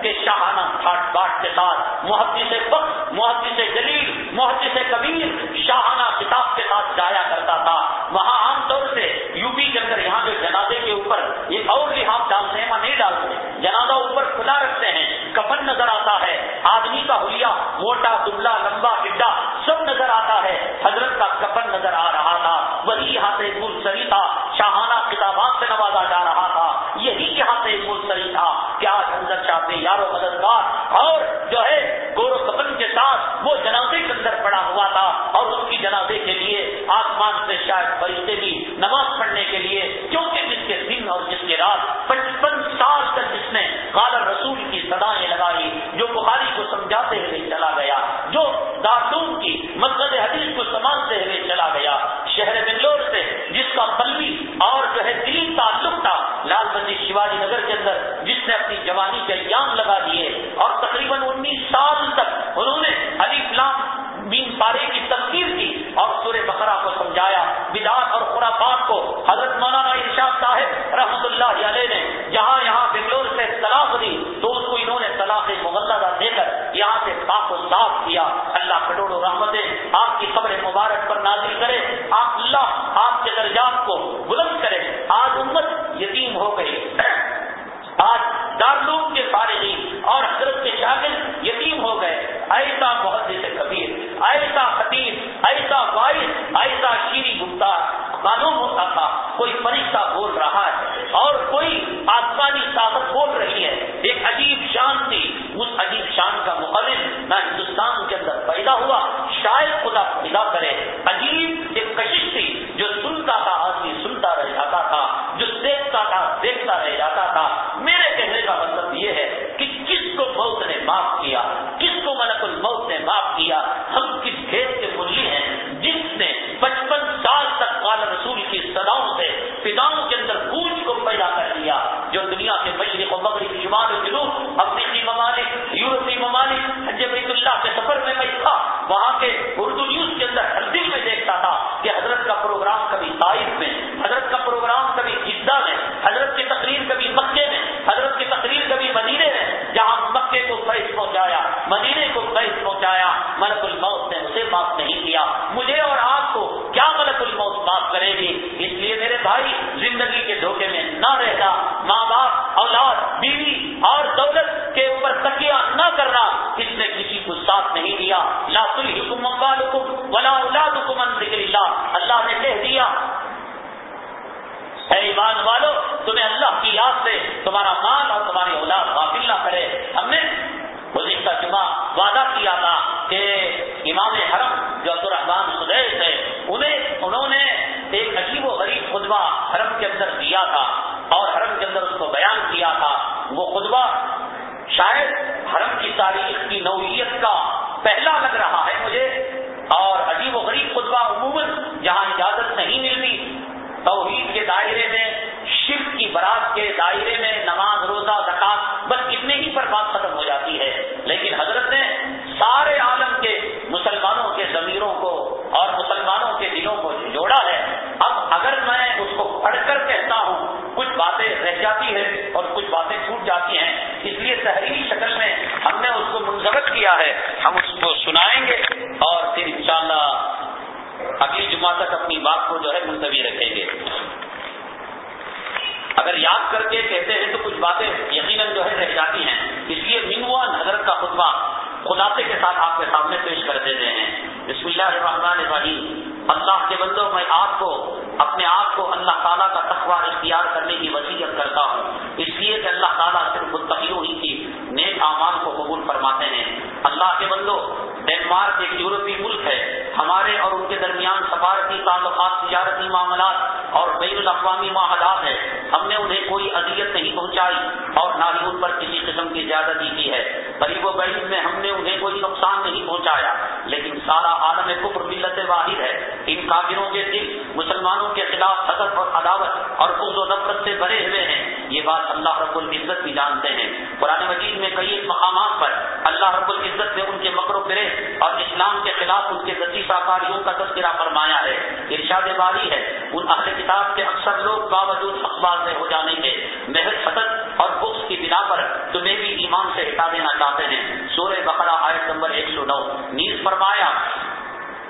منظر کہ شاہانہ تھاٹ باٹ کے ساتھ، محدث وقت محدث جلیل محدث کبیر شاہانہ کتاب کے ساتھ جایا کرتا تھا۔ وہاں عام طور سے یو پی کے اندر یہاں جو جنازے کے اوپر یہ اور لحاظ ڈالتے ہیں نہیں ڈالتے۔ جنازہ اوپر کھلا رکھتے ہیں، کفن نظر آتا ہے۔ آدمی کا حلیہ، موٹا، دبلا، لمبا گڈا سب نظر آتا ہے۔ حضرت کا کفن نظر آ رہا تھا۔ وہی یہاں سے مل سری تھا ہوا تھا اور اس کی جنازے کے لیے آسمان سے شاید فرشتے بھی رحمتیں آپ کی قبر مبارک پر نازل کرے نہ رہتا ماں باپ، اولاد، بیوی اور دولت کے اوپر تکیا نہ کرنا، اس نے کسی کو ساتھ نہیں دیا۔ لاس الحکم ولا اولاد حکم اللہ اللہ نے کہہ دیا، اے ایمان والو، تمہیں اللہ کی یاد سے تمہارا مال اور تمہاری اولاد غافل نہ کرے۔ ہم نے کا جمعہ وعدہ کیا تھا کہ امام حرم جو عبد الرحمان سدیش ہے انہیں، انہوں نے ایک عجیب و غریب خطبہ حرم کے اندر دیا تھا۔ اور حرم کے اندر اس کو بیان کیا تھا، وہ خطبہ شاید حرم کی تاریخ کی نوعیت کا پہلا لگ رہا ہے مجھے، اور عجیب و غریب خطبہ عموماً جہاں اجازت نہیں ملتی توحید کے دائرے میں، شرک کی برات کے دائرے میں، نماز، روزہ زکات بس اتنے ہی پر بات ختم ہو جاتی ہے۔ لیکن حضرت نے سارے عالم کے، مسلمانوں کے ضمیروں کو اور مسلمانوں کے دلوں کو جوڑا ہے۔ اب اگر میں اس کو پڑھ کر کہتا ہوں کچھ باتیں رہ جاتی ہیں اور کچھ باتیں چھوٹ جاتی ہیں۔ اس لیے تحریری شکل میں ہم نے اس کو منظمت کیا ہے۔ ہم اس کو سنائیں گے اور پھر انشاءاللہ اگلی جمعہ تک اپنی بات کو جو ہے ملتوی رکھیں گے۔ اگر یاد کر کے کہتے ہیں تو کچھ باتیں یقیناً جو ہے رہ جاتی ہیں۔ اس لیے منوا حضرت کا خطبہ خلاصے کے ساتھ آپ کے سامنے پیش کر دیتے ہیں۔ اس اللہ الرحمن الرحیم۔ اللہ کے بندوں، میں آپ کو، اپنے آپ کو اللہ تعالیٰ کا تخوہ اختیار کرنے کی وصیت کرتا ہوں۔ اس لیے کہ اللہ تعالیٰ صرف متقیوں ہی کی نیک اعمال کو قبول فرماتے ہیں۔ اللہ کے بندوں ڈینمارک ایک یورپی ملک ہے۔ ہمارے اور ان کے درمیان سفارتی تعلقات، تجارتی معاملات اور بین الاقوامی معاہدات ہے ہم نے انہیں کوئی اذیت نہیں پہنچائی اور نہ ہی ان پر کسی قسم کی زیادتی کی ہے۔ غریب و غریب میں ہم نے انہیں کوئی نقصان نہیں پہنچایا، لیکن سارا عالم کفر ملت واحد ہے۔ ان کافروں کے دل، مسلمانوں کے خلاف حضرت اور عداوت اور خود و نفرت سے بھرے ہوئے ہیں۔ یہ بات اللہ رب العزت بھی جانتے ہیں۔ قرآن مجید میں کئی مقامات پر اللہ رب العزت نے ان کے مکر و فرے اور اسلام کے خلاف ان کے دسیسہ کاریوں کا تذکرہ فرمایا ہے، ارشاد باری ہے۔ ان اہل کتاب کے اکثر لوگ باوجود اخبار سے ہو جانے کے محض حدت اور بخش کی بنا پر تمہیں بھی ایمان سے ہٹا دینا چاہتے ہیں۔ سورہ بقرہ آیت نمبر ایک سو نو۔ نیز فرمایا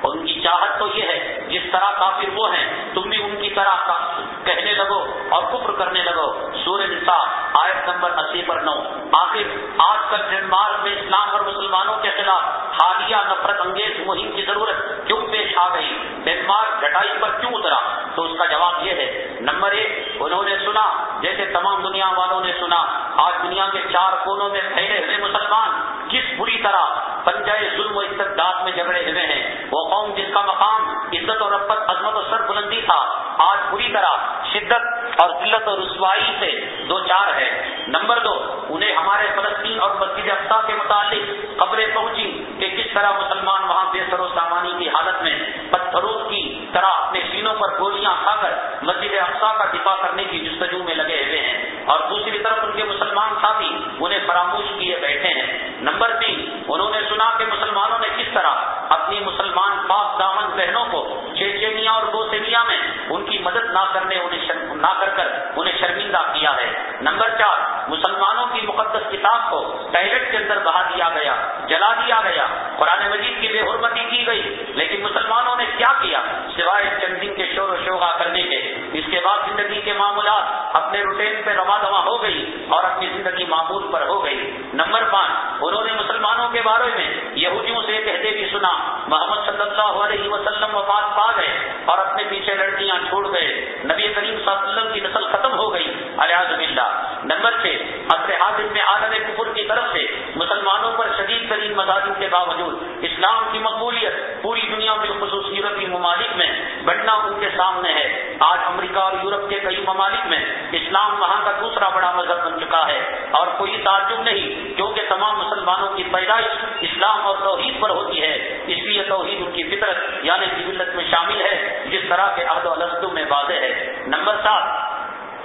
اور ان کی چاہت تو یہ ہے، جس طرح کافر وہ ہیں، تم بھی ان کی طرح کہنے لگو اور کفر کرنے لگو۔ سورہ نساء، آیت نمبر اسی پر نو۔ آخر، آج کل ڈنمارک میں اسلام اور مسلمانوں کے خلاف حالیہ نفرت انگیز مہم کی ضرورت کیوں پیش آ گئی؟ ڈنمارک ڈٹائی پر کیوں اترا؟ تو اس کا جواب یہ ہے۔ نمبر ایک، انہوں نے سنا، جیسے تمام دنیا والوں نے سنا، آج دنیا کے چار کونوں میں پھیلے ہوئے مسلمان، کس بری طرح پنجائے ظلم و استقداد میں جگڑے ہوئے ہیں۔ وہ قوم جس کا مقام عزت اور رفت، عظمت و سر بلندی تھا، آج بری طرح شدت اور ذلت اور رسوائی سے دو چار ہے۔ نمبر دو، انہیں ہمارے فلسطین اور مسجد افسا کے متعلق خبریں پہنچی کہ کس طرح مسلمان وہاں بے سر و سامانی کی حالت میں پتھروں کی طرح اپنے سینوں پر گولیاں کھا کر مسجد افسا کا دفاع کرنے کی جستجو میں لگے ہوئے ہیں۔ اور دوسری طرف ان کے مسلمان ساتھی انہیں فراموش کیے بیٹھے ہیں۔ نمبر تین انہوں نے سنا کہ مسلمانوں نے کس طرح اپنی مسلمان پاک دامن بہنوں کو چیچینیا اور گوسینیا میں ان کی مدد نہ کرنے انہیں نہ کر کر انہیں شرمندہ کیا ہے۔ نمبر چار، مسلمانوں کی مقدس کتاب کو ٹائلٹ کے اندر بہا دیا گیا، جلا دیا گیا، قرآن مجید کی بے حرمتی کی گئی، لیکن مسلمانوں نے کیا کیا؟ سوائے کے کے معاملات، اپنے روٹین پہ روا دوا ہو گئی اور اپنی زندگی معمول پر ہو گئی۔ نمبر پانچ انہوں نے مسلمانوں کے بارے میں یہودیوں سے کہتے بھی سنا، محمد صلی اللہ علیہ وسلم وفات پا گئے اور اپنے پیچھے لڑکیاں چھوڑ گئے۔ نبی کریم صلی اللہ علیہ وسلم کی نسل ختم ہو گئی۔ الیاز بلّہ نمبر چھ اصر حاضر میں عالم کفر کی طرف سے مسلمانوں پر شدید ترین مزاجوں کے باوجود اسلام کی مقبولیت پوری دنیا بالخصوص یورپی ممالک میں بڑھنا ان کے سامنے ہے۔ آج امریکہ اور یورپ کے کئی ممالک میں اسلام وہاں کا دوسرا بڑا مذہب بن چکا ہے۔ اور کوئی تعجب نہیں کیونکہ تمام مسلمانوں کی پیدائش اسلام اور توحید پر ہوتی ہے۔ اس لیے توحید ان کی فطرت یعنی جبلت میں شامل ہے، جس طرح کے عہد و السطوں میں واضح ہے۔ نمبر سات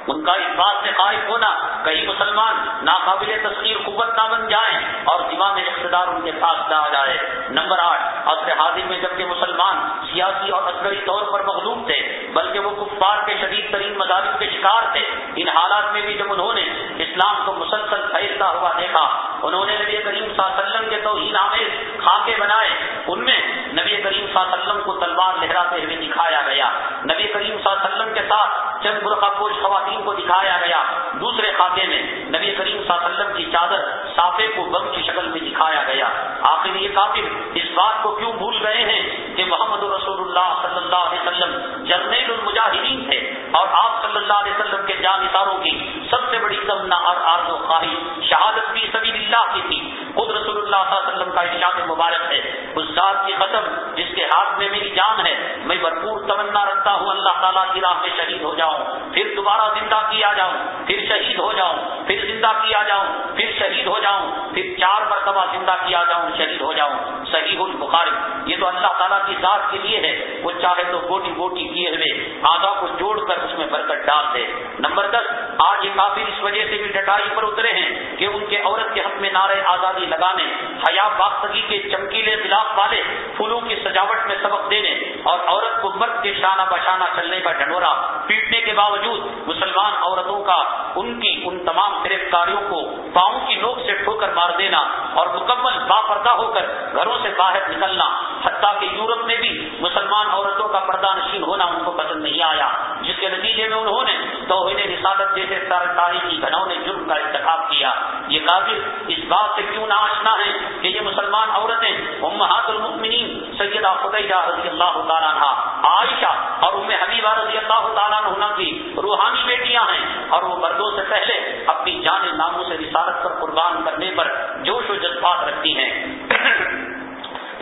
ان کا اس بات سے خواہش ہونا کئی مسلمان ناقابل تصویر قوت نہ بن جائیں اور دماغ میں اقتدار ان کے پاس نہ آ جائے۔ نمبر آٹھ عصر حاضر میں جبکہ مسلمان سیاسی اور عسکری طور پر مخلوق تھے، بلکہ وہ کفار کے شدید ترین مذاہب کے شکار تھے۔ ان حالات میں بھی جب انہوں نے اسلام کو مسلسل پھیلتا ہوا دیکھا، انہوں نے نبی کریم صلی اللہ علیہ وسلم کے توہین آمیز خاکے بنائے۔ ان میں نبی کریم صلی اللہ علیہ وسلم کو تلوار لہراتے ہوئے دکھایا گیا۔ نبی کریم صلی اللہ علیہ وسلم کے ساتھ چند برقع پوش خواتین کو دکھایا گیا۔ دوسرے خاتے میں نبی کریم صلی اللہ علیہ وسلم کی چادر صافے کو بم کی شکل میں دکھایا گیا۔ آخر یہ کافر اس بات کو کیوں بھول گئے ہیں کہ محمد رسول اللہ صلی اللہ علیہ وسلم جرنیل المجاہدین تھے اور آپ صلی اللہ علیہ وسلم کے جان اشاروں کی سب سے بڑی تمنا اور آرز و خواہش شہادت بھی سبھی اللہ کی تھی۔ خود رسول اللہ صلی اللہ علیہ وسلم کا ارشاد مبارک ہے۔ اس ذات کی قسم جس کے ہاتھ میں میری جان ہے، میں بھرپور تمنا رکھتا ہوں، اللہ تعالیٰ کی راہ میں شہید ہو جاؤں۔ پھر دوبارہ زندہ کیا جاؤں، پھر شہید ہو جاؤں، پھر زندہ کیا جاؤں، پھر شہید ہو جاؤں، پھر چار مرتبہ زندہ کیا جاؤں، شہید ہو جاؤں۔ صحیح البخاری۔ یہ تو اللہ تعالیٰ کی ذات کے لیے ہے، وہ چاہے تو بوٹی بوٹی کیے ہوئے آگا کو جوڑ کر اس میں برکت ڈال دے۔ نمبر دس، آج یہ کافی اس وجہ سے بھی ڈٹائی پر اترے ہیں کہ ان کے عورت کے حق میں نعرے آزادی لگانے، حیا باختگی کے چمکیلے خلاف والے پھولوں کی سجاوٹ میں سبق دینے اور عورت کو مرد کے شانہ بشانہ چلنے کا ڈھنڈورا پیٹنے کے باوجود مسلمان عورتوں کا ان کی ان تمام گرفتاریوں کو پاؤں کی نوک سے ٹھوکر مار دینا اور مکمل باپردہ ہو کر گھروں سے باہر نکلنا، حتیٰ کہ یورپ میں بھی مسلمان عورتوں کا پردہ نشین ہونا ان کو پسند نہیں آیا، جس کے نتیجے میں انہوں نے تو انہیں رسالت جیسے تاریخی گھنوں نے جرم کا انتخاب کیا۔ یہ قابل اس بات سے کیوں نہ آشنا ہے کہ یہ مسلمان عورتیں امہات المؤمنین سیدہ خدیجہ رضی اللہ تعالیٰ عائشہ اور ام حبیبہ رضی اللہ تعالیٰ عنہ کی روحانی بیٹیاں ہیں اور وہ مردوں سے پہلے اپنی جان ناموں سے رسالت پر قربان کرنے پر جوش و جذبات رکھتی ہیں۔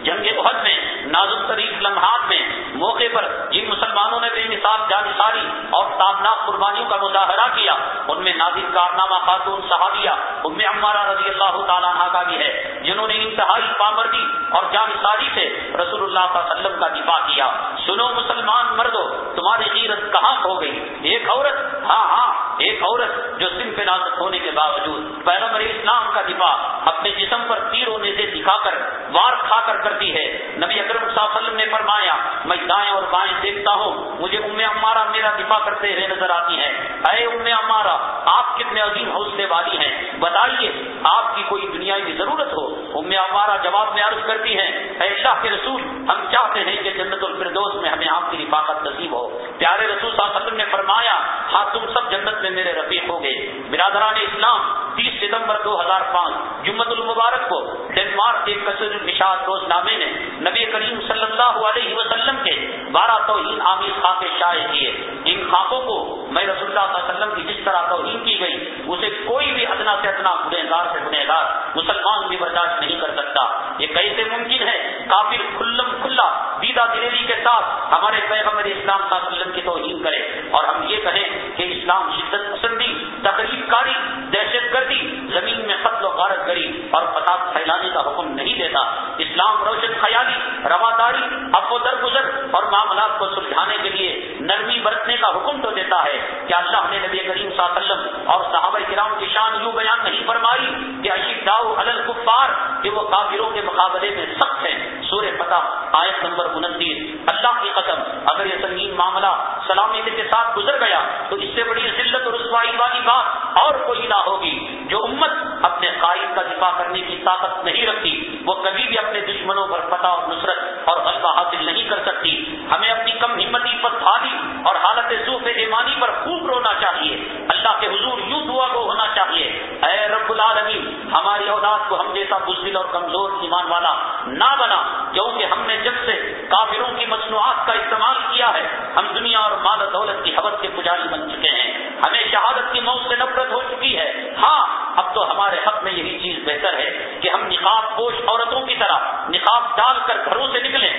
جنگ عہد میں، نازک ترین لمحات میں، موقع پر جن مسلمانوں نے بے مثال جانساری اور تابناک قربانیوں کا مظاہرہ کیا، ان میں نازک کارنامہ خاتون صحابیہ ان میں امارا رضی اللہ تعالیٰ عنہ کا بھی ہے، جنہوں نے انتہائی پامردی اور جانساری سے رسول اللہ صلی اللہ علیہ وسلم کا دفاع کیا۔ سنو مسلمان مردو، تمہاری غیرت کہاں ہو گئی؟ ایک عورت ہاں ہاں ایک عورت جو سن پہ نازک ہونے کے باوجود پیغمبر اسلام کا دفاع اپنے جسم پر تیر ہونے سے دکھا کر وار کھا کر کرتی ہے۔ نبی اکرم صلی اللہ علیہ وسلم نے فرمایا، میں دائیں اور بائیں دیکھتا ہوں، مجھے ام امارا میرا دفاع کرتے ہوئے نظر آتی ہیں۔ اے ام امارا آپ کتنے عظیم حوصلے والی ہیں۔ بتائیے، آپ کی کوئی دنیا کی ضرورت ہو؟ ام امارا جواب میں عرض کرتی ہیں، اے اللہ کے رسول، ہم چاہتے ہیں کہ جنت الفردوس میں ہمیں آپ کی رفاقت نصیب ہو۔ پیارے رسول صلی اللہ علیہ وسلم نے فرمایا ہاں تم سب جنت میں میرے رفیق ہو گئے۔ برادران اسلام تیس ستمبر دو ہزار پانچ جمت المبارک کو ڈینمارک کے کثر نشاد روز نامے نے نبی کریم صلی اللہ علیہ وسلم کے بارہ توہین آمیز خاکے شائع کیے۔ ان خاکوں کو میں رسول اللہ صلی اللہ علیہ وسلم کی جس طرح توہین کی گئی، اسے کوئی بھی ادنا سے ادنا گنہگار سے گنہگار مسلمان بھی برداشت نہیں کر سکتا۔ یہ کیسے ممکن ہے؟ کافر کھلم کھلا دیدہ دلیری کے ساتھ ہمارے پیغمبر اسلام صلی اللہ علیہ وسلم کی توہین کرے اور ہم یہ کہیں کہ اسلام شدت پسندی تقریب کاری دہشت گردی زمین میں قتل و غارت کری اور فساد پھیلانے کا حکم نہیں دیتا۔ اسلام روشن خیالی، رواداری افو درگزر اور معاملات کو سلجھانے کے لیے نرمی برتنے کا حکم تو دیتا ہے۔ کیا اللہ نے نبی کریم صلی اللہ علیہ وسلم اور صحابہ کرام کی شان یوں بیان نہیں فرمائی کہ اشید داؤ الکفار کہ وہ کافروں کے مقابلے میں سخت ہیں؟ سورہ فتح، آیت نمبر انتیس۔ اللہ کی قسم، اگر یہ سنگین معاملہ سلامیت کے ساتھ گزر گیا تو اس سے بڑی ذلت اور رسوائی والی بات اور کوئی نہ ہوگی جو امت اپنے قائد کا دفاع کرنے کی طاقت نہیں رکھتی، وہ کبھی بھی اپنے دشمنوں پر فتح اور نصرت اور غلبہ حاصل نہیں کر سکتی۔ ہمیں اپنی کم ہمتی پر بھاری اور حالت صوف ایمانی پر خوب رونا چاہیے۔ اللہ کے حضور یوں دعا کو ہونا چاہیے۔ اے رب العالمین، ہماری اولاد کو ہم جیسا بزدل اور کمزور ایمان والا نہ بنا کیونکہ ہم نے جب سے کافروں کی مصنوعات کا استعمال کیا ہے، ہم دنیا اور مال دولت کی حوث کے پجاری بن چکے ہیں ہمیں شہادت کی موت سے نفرت ہو چکی ہے ہاں اب تو ہمارے حق میں یہی چیز بہتر ہے کہ ہم نقاب پوش عورتوں کی طرح نقاب ڈال کر گھروں سے نکلیں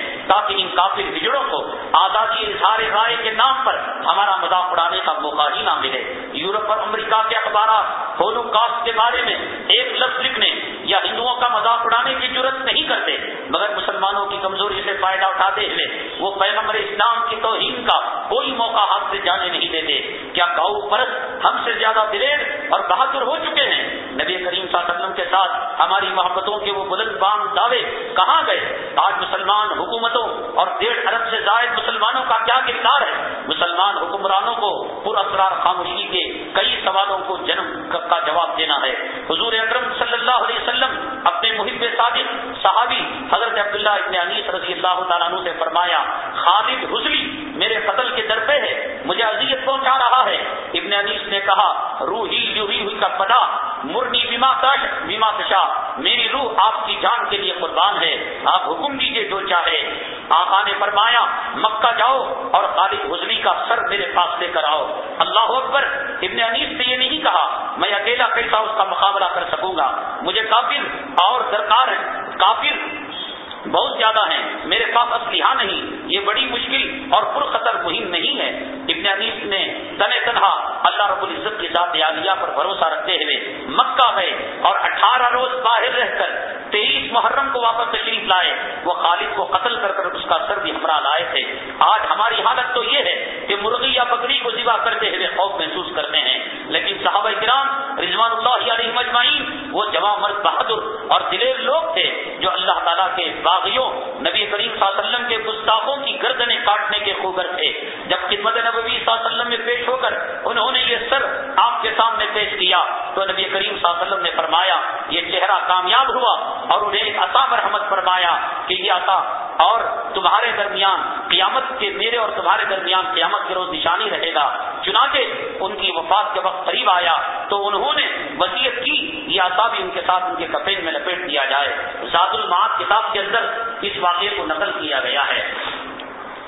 تاکہ کافر ہجڑوں کو آزادی اظہار رائے کے نام پر ہمارا مذاق اڑانے کا موقع ہی نہ ملے۔ یورپ اور امریکہ کے اخبارات ہولو کاسٹ کے بارے میں ایک لفظ لکھنے یا ہندوؤں کا مذاق اڑانے کی ضرورت نہیں کرتے، مگر مسلمانوں کی کمزوری سے فائدہ اٹھاتے ہوئے وہ پیغمبر اسلام کی توہین کا کوئی موقع ہاتھ سے جانے نہیں دیتے۔ کیا گاؤں پرست ہم سے زیادہ دلیر اور بہادر ہو چکے ہیں؟ نبی کریم صلی اللہ علیہ وسلم کے ساتھ ہماری محبتوں کے وہ بلند بان دعوے کہاں گئے؟ آج مسلمان حکومتوں اور ڈیڑھ ارب سے زائد مسلمانوں کا کیا کردار ہے؟ مسلمان حکمرانوں کو پر اسرار خاموشی کے کئی سوالوں کو جنم کا جواب دینا ہے۔ حضور اکرم صلی اللہ علیہ وسلم اپنے محب صادق صحابی حضرت عبداللہ ابن انیس رضی اللہ تعالیٰ عنہ سے فرمایا، خالد حسلی میرے قتل کے درپے ہے مجھے اذیت پہنچا رہا ہے۔ ابن انیس نے کہا روحی جوہی ہوئی کا پتا مرنی بیما تش بیما تشا، میری روح آپ کی جان کے لیے قربان ہے، آپ حکم دیجیے جو چاہے۔ آقا نے فرمایا، مکہ جاؤ اور خالد حسلی کا سر میرے پاس لے کر آؤ۔ اللہ اکبر، ابن انیس نے یہ نہیں کہا، میں اکیلا کیسا اس کا مقابلہ کر سکوں گا۔ مجھے کافر اور درکار کافر بہت زیادہ ہیں۔ میرے پاس اسلحہ ہاں نہیں۔ یہ بڑی مشکل اور پرخطر مہم نہیں ہے۔ ابن انیس نے تن تنہا اللہ رب العزت کی ذات عالیہ پر بھروسہ رکھتے ہوئے مکہ گئے اور اٹھارہ روز باہر رہ کر تیئیس محرم کو واپس تشریف لائے۔ وہ خالد کو قتل کر کر اس کا سر بھی ہمراہ لائے تھے۔ آج ہماری حالت تو یہ ہے کہ مرغی یا بکری کو ذبح کرتے ہوئے خوف محسوس کرتے ہیں۔ لیکن صحابہ کرام رضوان اللہ علیہ مجمعین وہ جمع مرد بہادر اور دلیر لوگ تھے جو اللہ تعالیٰ کے باغیوں نبی کریم صلی اللہ علیہ وسلم کے گستاخوں کی گردنیں کاٹنے کے خوگر تھے۔ جب خدمت نبی صلی اللہ علیہ وسلم میں پیش ہو کر انہوں نے یہ سر آپ کے سامنے پیش کیا تو نبی کریم صلی اللہ علیہ وسلم نے فرمایا چہرہ کامیاب ہوا اور انہیں عطا مرحمت فرمایا کہ یہ عطا اور تمہارے درمیان قیامت کے میرے اور تمہارے درمیان قیامت کے روز نشانی رہے گا۔ چنانچہ ان کی وفات کے وقت قریب آیا تو انہوں نے وسیعت کی یا بھی ان کے ساتھ ان کے کفین میں لپیٹ دیا جائے۔ زاد المعاد کتاب کے اندر اس واقعے کو نقل کیا گیا ہے۔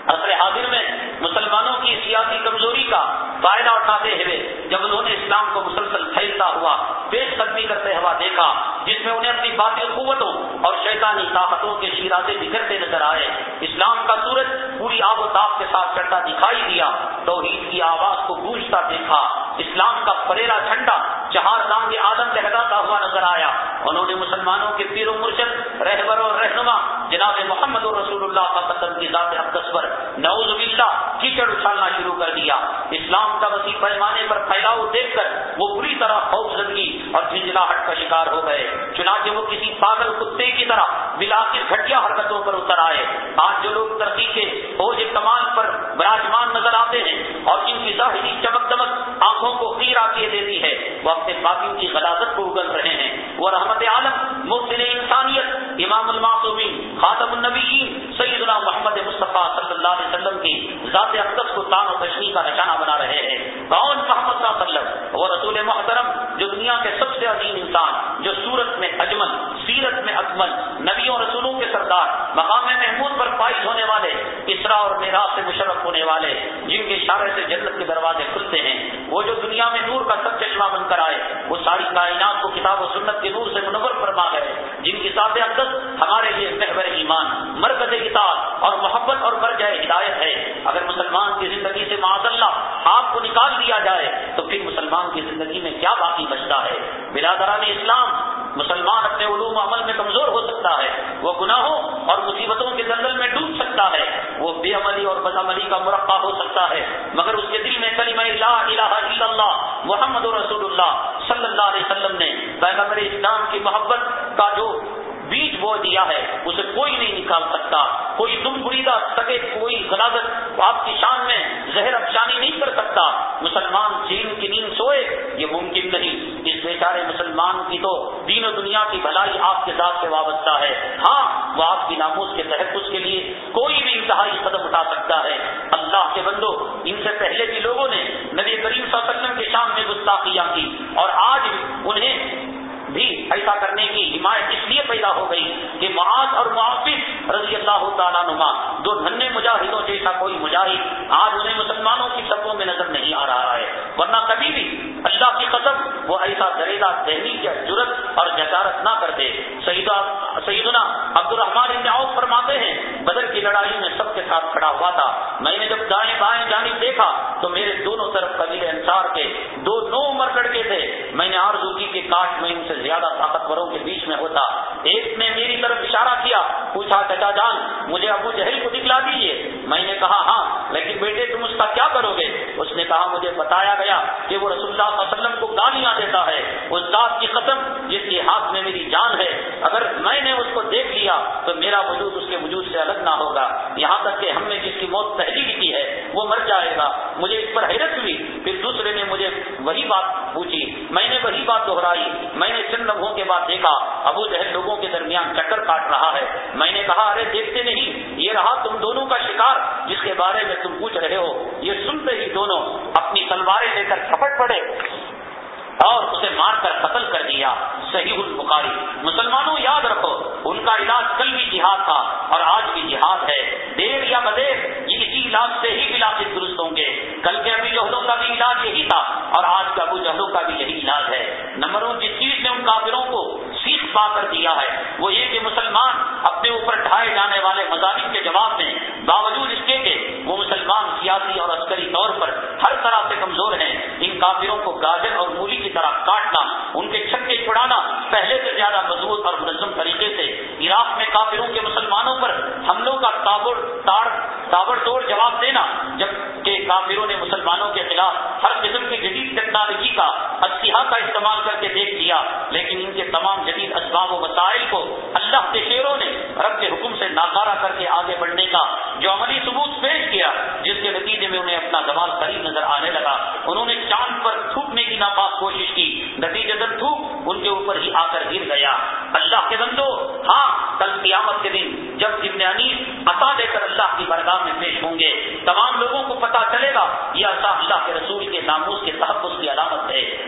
اصل حاضر میں مسلمانوں کی سیاسی کمزوری کا فائدہ اٹھاتے ہوئے جب انہوں نے اسلام کو مسلسل پھیلتا ہوا پیش قدمی کرتے ہوا دیکھا، جس میں انہیں اپنی باطل قوتوں اور شیطانی طاقتوں کے شیرازے بکھرتے نظر آئے۔ اسلام کا سورج پوری آب و تاب کے ساتھ چڑھتا دکھائی دیا تو عید کی آواز کو گونجتا دیکھا۔ اسلام کا پریرا جھنڈا چہار دام کے آدم لہراتا ہوا نظر آیا، انہوں نے مسلمانوں کے پیر و مرشد، رہبر اور رہنما، جناب محمد رسول اللہ کا قدم کی ذات اقدس پر نعوذ باللہ کیچڑ اچھالنا شروع کر دیا۔ اسلام کا وسیع پیمانے پر پھیلاؤ دیکھ کر وہ بری طرح خوف زدگی اور جھنجلاہٹ کا شکار ہو گئے۔ چنانچہ وہ کسی پاگل کتے کی طرح بلا کے گھٹیا حرکتوں پر اتر آئے۔ آج جو لوگ ترقی کے فوج کمال پر براجمان نظر آتے ہیں اور ان کی ظاہری چمک دمک آنکھوں کو خیر آتی دیتی ہے، وہ اپنے باقیوں کی غلازت کو اگل رہے ہیں۔ وہ رحمت عالم مفت انسانیت، امام الماسومین خاتم النبیین، سیدنا محمد مصطفیٰ صلی اللہ علیہ وسلم کی ذات اقدس کو تان و تشریح کا نشانہ بنا رہے ہیں۔ کون محمد صلی اللہ علیہ وسلم؟ وہ رسول محترم، جو دنیا کے سب سے عظیم انسان، جو سورت میں اجمل، سیرت میں اکمل، نبیوں رسولوں کے سردار، مقام محمود پر فائز ہونے والے، اسرا اور معراج سے مشرف ہونے والے، جن کے اشارے سے جنت کے دروازے کھلتے ہیں، وہ جو دنیا میں نور کا سب چشمہ بن کر آئے وہ ساری کائنات کو کتاب و سنت کے نور سے منور فرما گئے جن کی ساتھ اقدس ہمارے لیے محور ایمان، مرکز اطاعت اور محبت اور برجائے ہدایت ہے۔ اگر مسلمان کی زندگی سے معاذ اللہ آپ کو نکال دیا جائے، تو پھر مسلمان کی زندگی میں کیا باقی بچتا ہے؟ برادران اسلام، مسلمان اپنے علوم عمل میں کمزور ہو سکتا ہے۔ وہ گناہوں اور مصیبتوں کے دلدل میں ڈوب سکتا ہے۔ وہ بے عملی اور بد عملی کا مرقع ہو سکتا ہے۔ مگر اس کے دل میں کلمہ لا الہ الا اللہ، محمد رسول اللہ صلی اللہ علیہ وسلم نے پیغمبر اسلام کی محبت کا جو بیج بو دیا ہے، اسے کوئی نہیں نکال سکتا۔ کوئی تم بریدہ سکے، کوئی غلازت آپ کی شان میں زہر افشانی نہیں کر سکتا۔ مسلمان چین کی نیند سوئے، یہ ممکن نہیں۔ بیچارے مسلمان کی تو دین و دنیا کی بھلائی آپ کے ساتھ سے وابستہ ہے۔ ہاں وہ آپ کی ناموس کے تحفظ کے لیے کوئی بھی انتہائی قدم اٹھا سکتا ہے۔ اللہ کے بندو، ان سے پہلے بھی لوگوں نے نبی کریم صلی اللہ علیہ وسلم کے شام میں گستاخیاں کی اور آج انہیں بھی ایسا کرنے کی حمایت اس لیے پیدا ہو گئی کہ معاذ اور معافظ رضی اللہ تعالیٰ نما دو دھنے مجاہدوں جیسا کوئی مجاہد آج انہیں مسلمانوں کی سبوں میں نظر نہیں آ رہا ہے۔ ورنہ کبھی بھی اللہ کی قسم، وہ ایسا دریدا دہلی یا جرت اور جسارت نہ کرتے سیدنا عبد الرحمان ابن عوف فرماتے ہیں، بدر کی لڑائی میں سب کے ساتھ کھڑا ہوا تھا۔ میں نے جب دائیں بائیں جانب دیکھا تو میرے دونوں طرف قبیل انصار کے دو نو عمر لڑکے تھے۔ میں نے آرزو کی کہ کاش میں ان سے زیادہ طاقتوروں کے بیچ میں ہوتا۔ ایک نے میری طرف اشارہ کیا، پوچھا، چچا جان، مجھے ابو جہل کو دکھلا دیجیے میں نے کہا ہاں لیکن بیٹے، تم اس کا کیا کرو گے؟ اس نے کہا، مجھے بتایا گیا کہ وہ رسول اللہ علیہ وسلم کو گالیاں دیتا ہے، اس ذات کی قسم جس کے ہاتھ میں میری جان ہے۔ اگر میں نے اس کو دیکھ لیا تو میرا وجود اس کے وجود سے الگ نہ ہوگا۔ یہاں تک کہ ہم نے جس کی موت تحریر کی ہے، وہ مر جائے گا۔ مجھے اس پر حیرت ہوئی۔ پھر دوسرے نے مجھے وہی بات پوچھی، میں نے وہی بات دہرائی، میں نے چند لمحوں کے بعد دیکھا، ابو جہل لوگوں کے درمیان چکر کاٹ رہا ہے۔ میں نے کہا، ارے دیکھتے نہیں، یہ رہا تم دونوں کا شکار، جس کے بارے میں تم پوچھ رہے ہو۔ یہ سنتے ہی دونوں اپنی تلواریں لے کر چھپٹ پڑے۔ اور اسے مار کر قتل کر دیا۔ صحیح البخاری۔ مسلمانوں، یاد رکھو، ان کا علاج کل بھی جہاد تھا اور آج بھی جہاد ہے۔ دیر یا بدیر، یہ اسی علاج سے ہی علاج درست ہوں گے۔ کل کے ابھی جہلوں کا بھی علاج یہی تھا اور آج کے ابو جہلوں کا بھی یہی علاج ہے۔ نمبر جس چیز نے ان کافروں کو پا کر دیا ہے۔ وہ یہ کہ مسلمان اپنے اوپر ڈھائے جانے والے مظالم کے جواب میں باوجود اس کے کہ وہ مسلمان سیاسی اور عسکری طور پر ہر طرح سے کمزور ہیں، ان کافروں کو گاجر اور مولی کی طرح کاٹنا، ان کے چھکے چھڑانا پہلے سے زیادہ مضبوط اور منظم طریقے سے عراق میں کافروں کے مسلمانوں پر حملوں کا تابڑ تابڑ توڑ جواب دینا جبکہ کافروں نے مسلمانوں کے خلاف ہر قسم کی جدید ٹیکنالوجی کا اسلحہ کا استعمال کر کے دیکھ لیا۔ لیکن ان کے تمام جدید اسباب و وسائل کو اللہ کے شیروں نے رب کے حکم سے ناکارہ کر کے آگے بڑھنے کا جو عملی ثبوت پیش کیا، جس کے نتیجے میں انہیں اپنا زوال قریب نظر آنے لگا۔ انہوں نے چاند پر تھوکنے کی ناپاک کوشش کی۔ نتیجے تھوک ان کے اوپر ہی آ کر گر گیا۔ اللہ کے بندو ہاں کل قیامت کے دن جب ابن انیس عطا دے کر اللہ کی برگاہ میں پیش ہوں گے، تمام لوگوں کو پتا چلے گا، یہ عطا اللہ کے رسول کے ناموس کے تحفظ کی علامت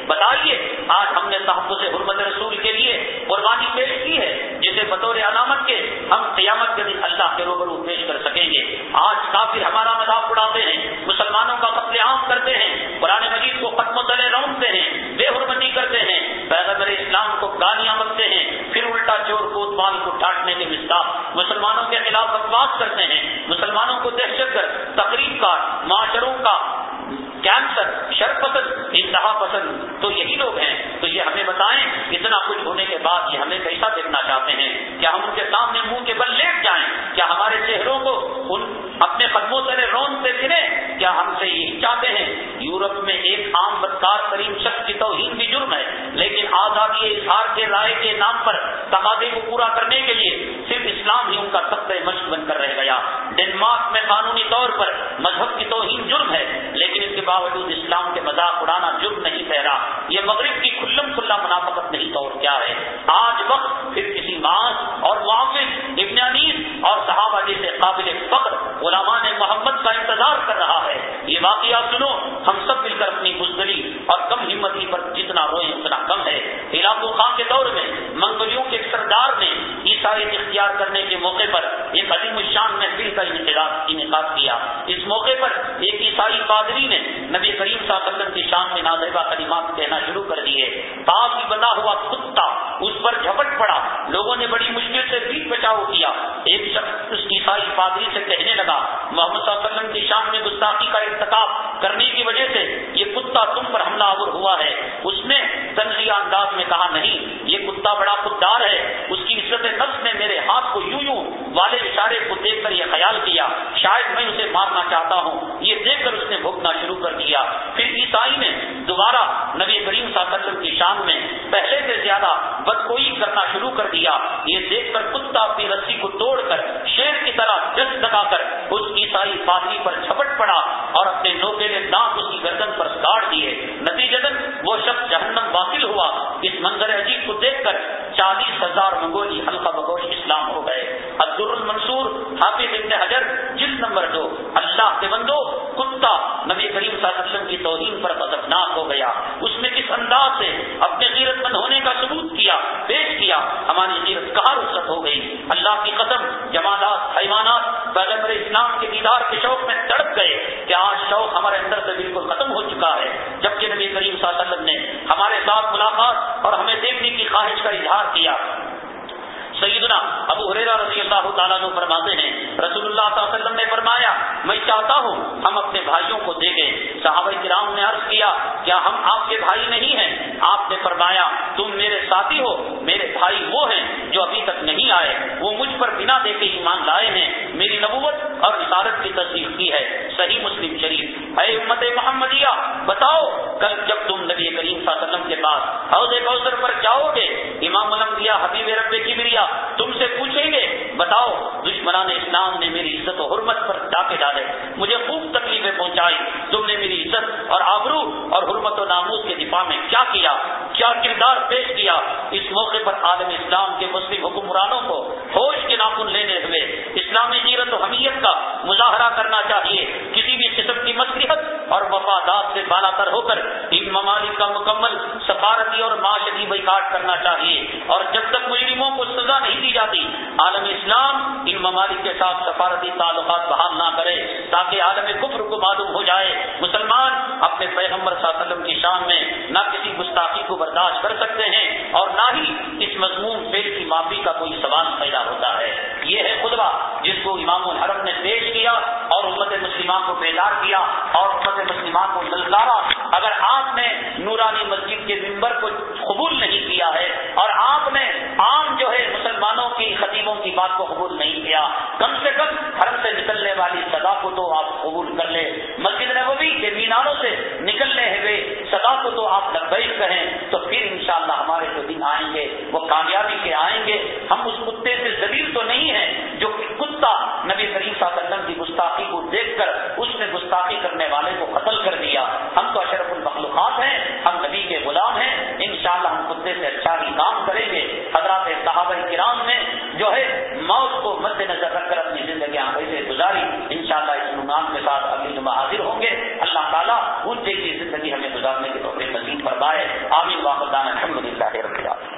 بتائیے آج ہم نے تحفظ حرمت رسول کے لیے قربانی پیش کی ہے، جسے بطور علامت کے ہم قیامت کے دن اللہ کے روبرو پیش کر سکیں گے۔ آج کافی ہمارا مذاق اڑاتے ہیں، مسلمانوں کا قتل عام کرتے ہیں، قرآن مجید کو ختم و تلے رونتے ہیں، بے حرمتی کرتے ہیں۔ پیغمبر اسلام کو گالیاں بکتے ہیں، پھر الٹا چور کوتوال کو ڈانٹنے کے مستاف مسلمانوں کے خلاف بکواس کرتے ہیں، مسلمانوں کو دہشت گرد، تقریب کا معاشروں کا کینسر شر پسند انتہا پسند تو یہی لوگ ہیں۔ یہ ہمیں بتائیں، اتنا کچھ ہونے کے بعد یہ ہمیں کیسا دیکھنا چاہتے ہیں؟ کیا ہم ان کے سامنے منہ کے بل لیٹ جائیں؟ کیا ہمارے چہروں کو ان اپنے قدموں سے رون سے پھرے کیا ہم سے یہی چاہتے ہیں؟ یورپ میں ایک عام بدکار ترین شخص کی توہین بھی جرم ہے، لیکن آزادی اظہار کے رائے کے نام پر تقاضے کو پورا کرنے کے لیے صرف اسلام ہی ان کا سب مشق بن کر رہ گیا۔ ڈنمارک میں قانونی طور پر مذہب کی توہین جرم ہے، لیکن اس کے باوجود اسلام کے مذاق اڑانا جرم نہیں پہرا یہ مغرب کی کھلم کھلا منافقت نہیں تو اور کیا ہے؟ آج وقت پھر کسی ماس اور معاون ابن انیس اور صحابہ جیسے قابل فخر علماء محمد کا انتظار کر رہا ہے۔ یہ واقعہ سنو، ہم سب مل کر اپنی بزدلی اور کم ہمتی پر جتنا روئیں اتنا کم ہے۔ علاقوں خان کے دور میں منگلوں کے سردار نے عیسائی اختیار کرنے کے موقع پر ایک عظیم الشان محفل کا انعقاد کیا۔ اس موقع پر ایک عیسائی پادری نے نبی کریم صلی اللہ علیہ وسلم کی شان میں نازیبا کلمات کہنا شروع کر دیے۔ پاپ کی بنا ہوا کتا اس پر جھپٹ پڑا۔ لوگوں نے بڑی مشکل سے بھی بچاؤ کیا۔ ایک شخص اس عیسائی پادری سے کہنے لگا، محمد صلی اللہ علیہ وسلم کی شان میں گستاخی کا ارتکاب کرنے کی وجہ سے یہ کتا تم پر حملہ آور ہوا ہے۔ اس نے تنزیہ انداز میں کہا، نہیں، یہ کتا بڑا خوددار ہے۔ اس کی عزت نفس نے میرے ہاتھ کو یوں یوں والے اشارے کو دیکھ کر یہ خیال کیا۔ شاید میں اسے مارنا چاہتا ہوں۔ یہ دیکھ کر اس نے بھوکنا شروع کر دیا۔ پھر عیسائی نے دوبارہ نبی کریم صلی اللہ علیہ وسلم کی شان میں پہلے سے زیادہ بدکوئی کرنا شروع کر دیا۔ یہ دیکھ کر کتا اپنی رسی کو توڑ کر شیر کی طرح جس لگا کر اس عیسائی پادری پر جھپٹ پڑا اور اپنے نوکیلے دانت اس کی گردن پر کاٹ دیے نتیجن وہ شخص جہنم واصل ہوا۔ اس منظر عجیب کو دیکھ کر چالیس ہزار منگولی حلقہ بگوش اسلام ہو گئے۔ عبدال المنصور حافظ ابن حجر، جلد نمبر دو۔ اللہ کے بندو، کتا نبی کریم صلی اللہ علیہ وسلم کی توہین پر خطرناک ہو گیا۔ اس نے کس انداز سے اپنے غیرت ہماری غیرت کہاں رخصت ہو گئی۔ اللہ کی قسم جمالات حیوانات پیغمبر اسلام کے دیدار کے شوق میں تڑپ گئے کہ آج شوق ہمارے اندر سے بالکل ختم ہو چکا ہے۔ جبکہ نبی کریم صلی اللہ علیہ وسلم نے ہمارے ساتھ ملاقات اور ہمیں دیکھنے کی خواہش کا اظہار کیا۔ سیدنا ابو حریرہ رضی اللہ تعالیٰ نے فرماتے ہیں، رسول اللہ صلی اللہ علیہ وسلم نے فرمایا، میں چاہتا ہوں ہم اپنے بھائیوں کو دیکھیں۔ صحابہ کرام نے عرض کیا کیا ہم آپ کے بھائی نہیں ہیں؟ آپ نے فرمایا، تم میرے ساتھی ہو، میرے بھائی وہ ہیں جو ابھی تک نہیں آئے۔ وہ مجھ پر بنا دیکھے ایمان لائے ہیں۔ میری نبوت اور رسالت کی تصدیق کی ہے۔ صحیح مسلم شریف۔ اے امت محمدیہ، بتاؤ، کل جب تم نبی کریم صلی اللہ علیہ وسلم کے پاس حوض کوثر پر جاؤ گے امام الانبیاء، حبیب رب کی بریا تم سے پوچھیں گے، بتاؤ، دشمنان اسلام نے میری عزت و حرمت پر ڈاکے ڈالے، مجھے خوب تکلیفیں پہنچائی، تم نے میری عزت اور آبرو اور حرمت و ناموس کے دفاع میں کیا کیا؟ کیا کردار پیش کیا؟ اس موقع پر عالم اسلام کے مسلم حکمرانوں کو ہوش کے ناخن لینے ہوئے، اسلامی جیرت و حمیت کا مظاہرہ کرنا چاہیے، کسی بھی قسم مصلحت اور وفادات سے بالا تر ہو کر ان ممالک کا مکمل سفارتی اور معاشرتی بیکاٹ کرنا چاہیے۔ اور جب تک مجرموں کو سزا نہیں دی جاتی، عالم اسلام ان ممالک کے ساتھ سفارتی تعلقات بحال نہ کرے تاکہ عالم کفر کو معلوم ہو جائے۔ مسلمان اپنے پیغمبر صلی اللہ علیہ وسلم کی شان میں نہ کسی گستاخی کو برداشت کر سکتے ہیں اور نہ ہی اس مضمون فیل کی معافی کا کوئی سوال پیدا ہوتا ہے۔ یہ ہے خطبہ جس کو امام الحرم نے پیش کیا اور امت مسلمان کو بیدار کیا اور امت مسلمان کو للکارا اگر آپ نے نورانی مسجد کے ممبر کو قبول نہیں کیا ہے اور آپ نے عام جو ہے مسلمانوں کی خطیبوں کی بات کو قبول نہیں کیا، کم سے کم حرم سے نکلنے والی سدا کو تو آپ قبول کر لیں۔ مسجد نبوی کے میناروں سے نکلنے ہوئے سدا کو تو آپ لبیک کہیں، تو پھر انشاءاللہ ہمارے جو دن آئیں گے، وہ کامیابی کے آئیں گے۔ ہم اس کتے سے ذلیل تو نہیں ہیں جو کتا نبی کریم صلی اللہ علیہ وسلم کی گستاخی کو دیکھ کر اس نے گستاخی کرنے والے کو قتل کر دیا۔ ہم تو اشرف المخلوقات ہیں، ہم نبی کے غلام ہیں۔ انشاءاللہ ہم کتے سے اچھا ہی کام کریں گے۔ حضرات صحابہ کرام نے جو ہے موت کو مد نظر رکھ کر اپنی زندگیاں کیسے گزاری۔ انشاءاللہ اس عنوان کے ساتھ اگلی جمعہ حاضر ہوں گے۔ اللہ تعالیٰ بھول کی زندگی ہمیں گزارنے کے طور پہ نصیب فرمائے۔ آمین۔ واقع الحمد للہ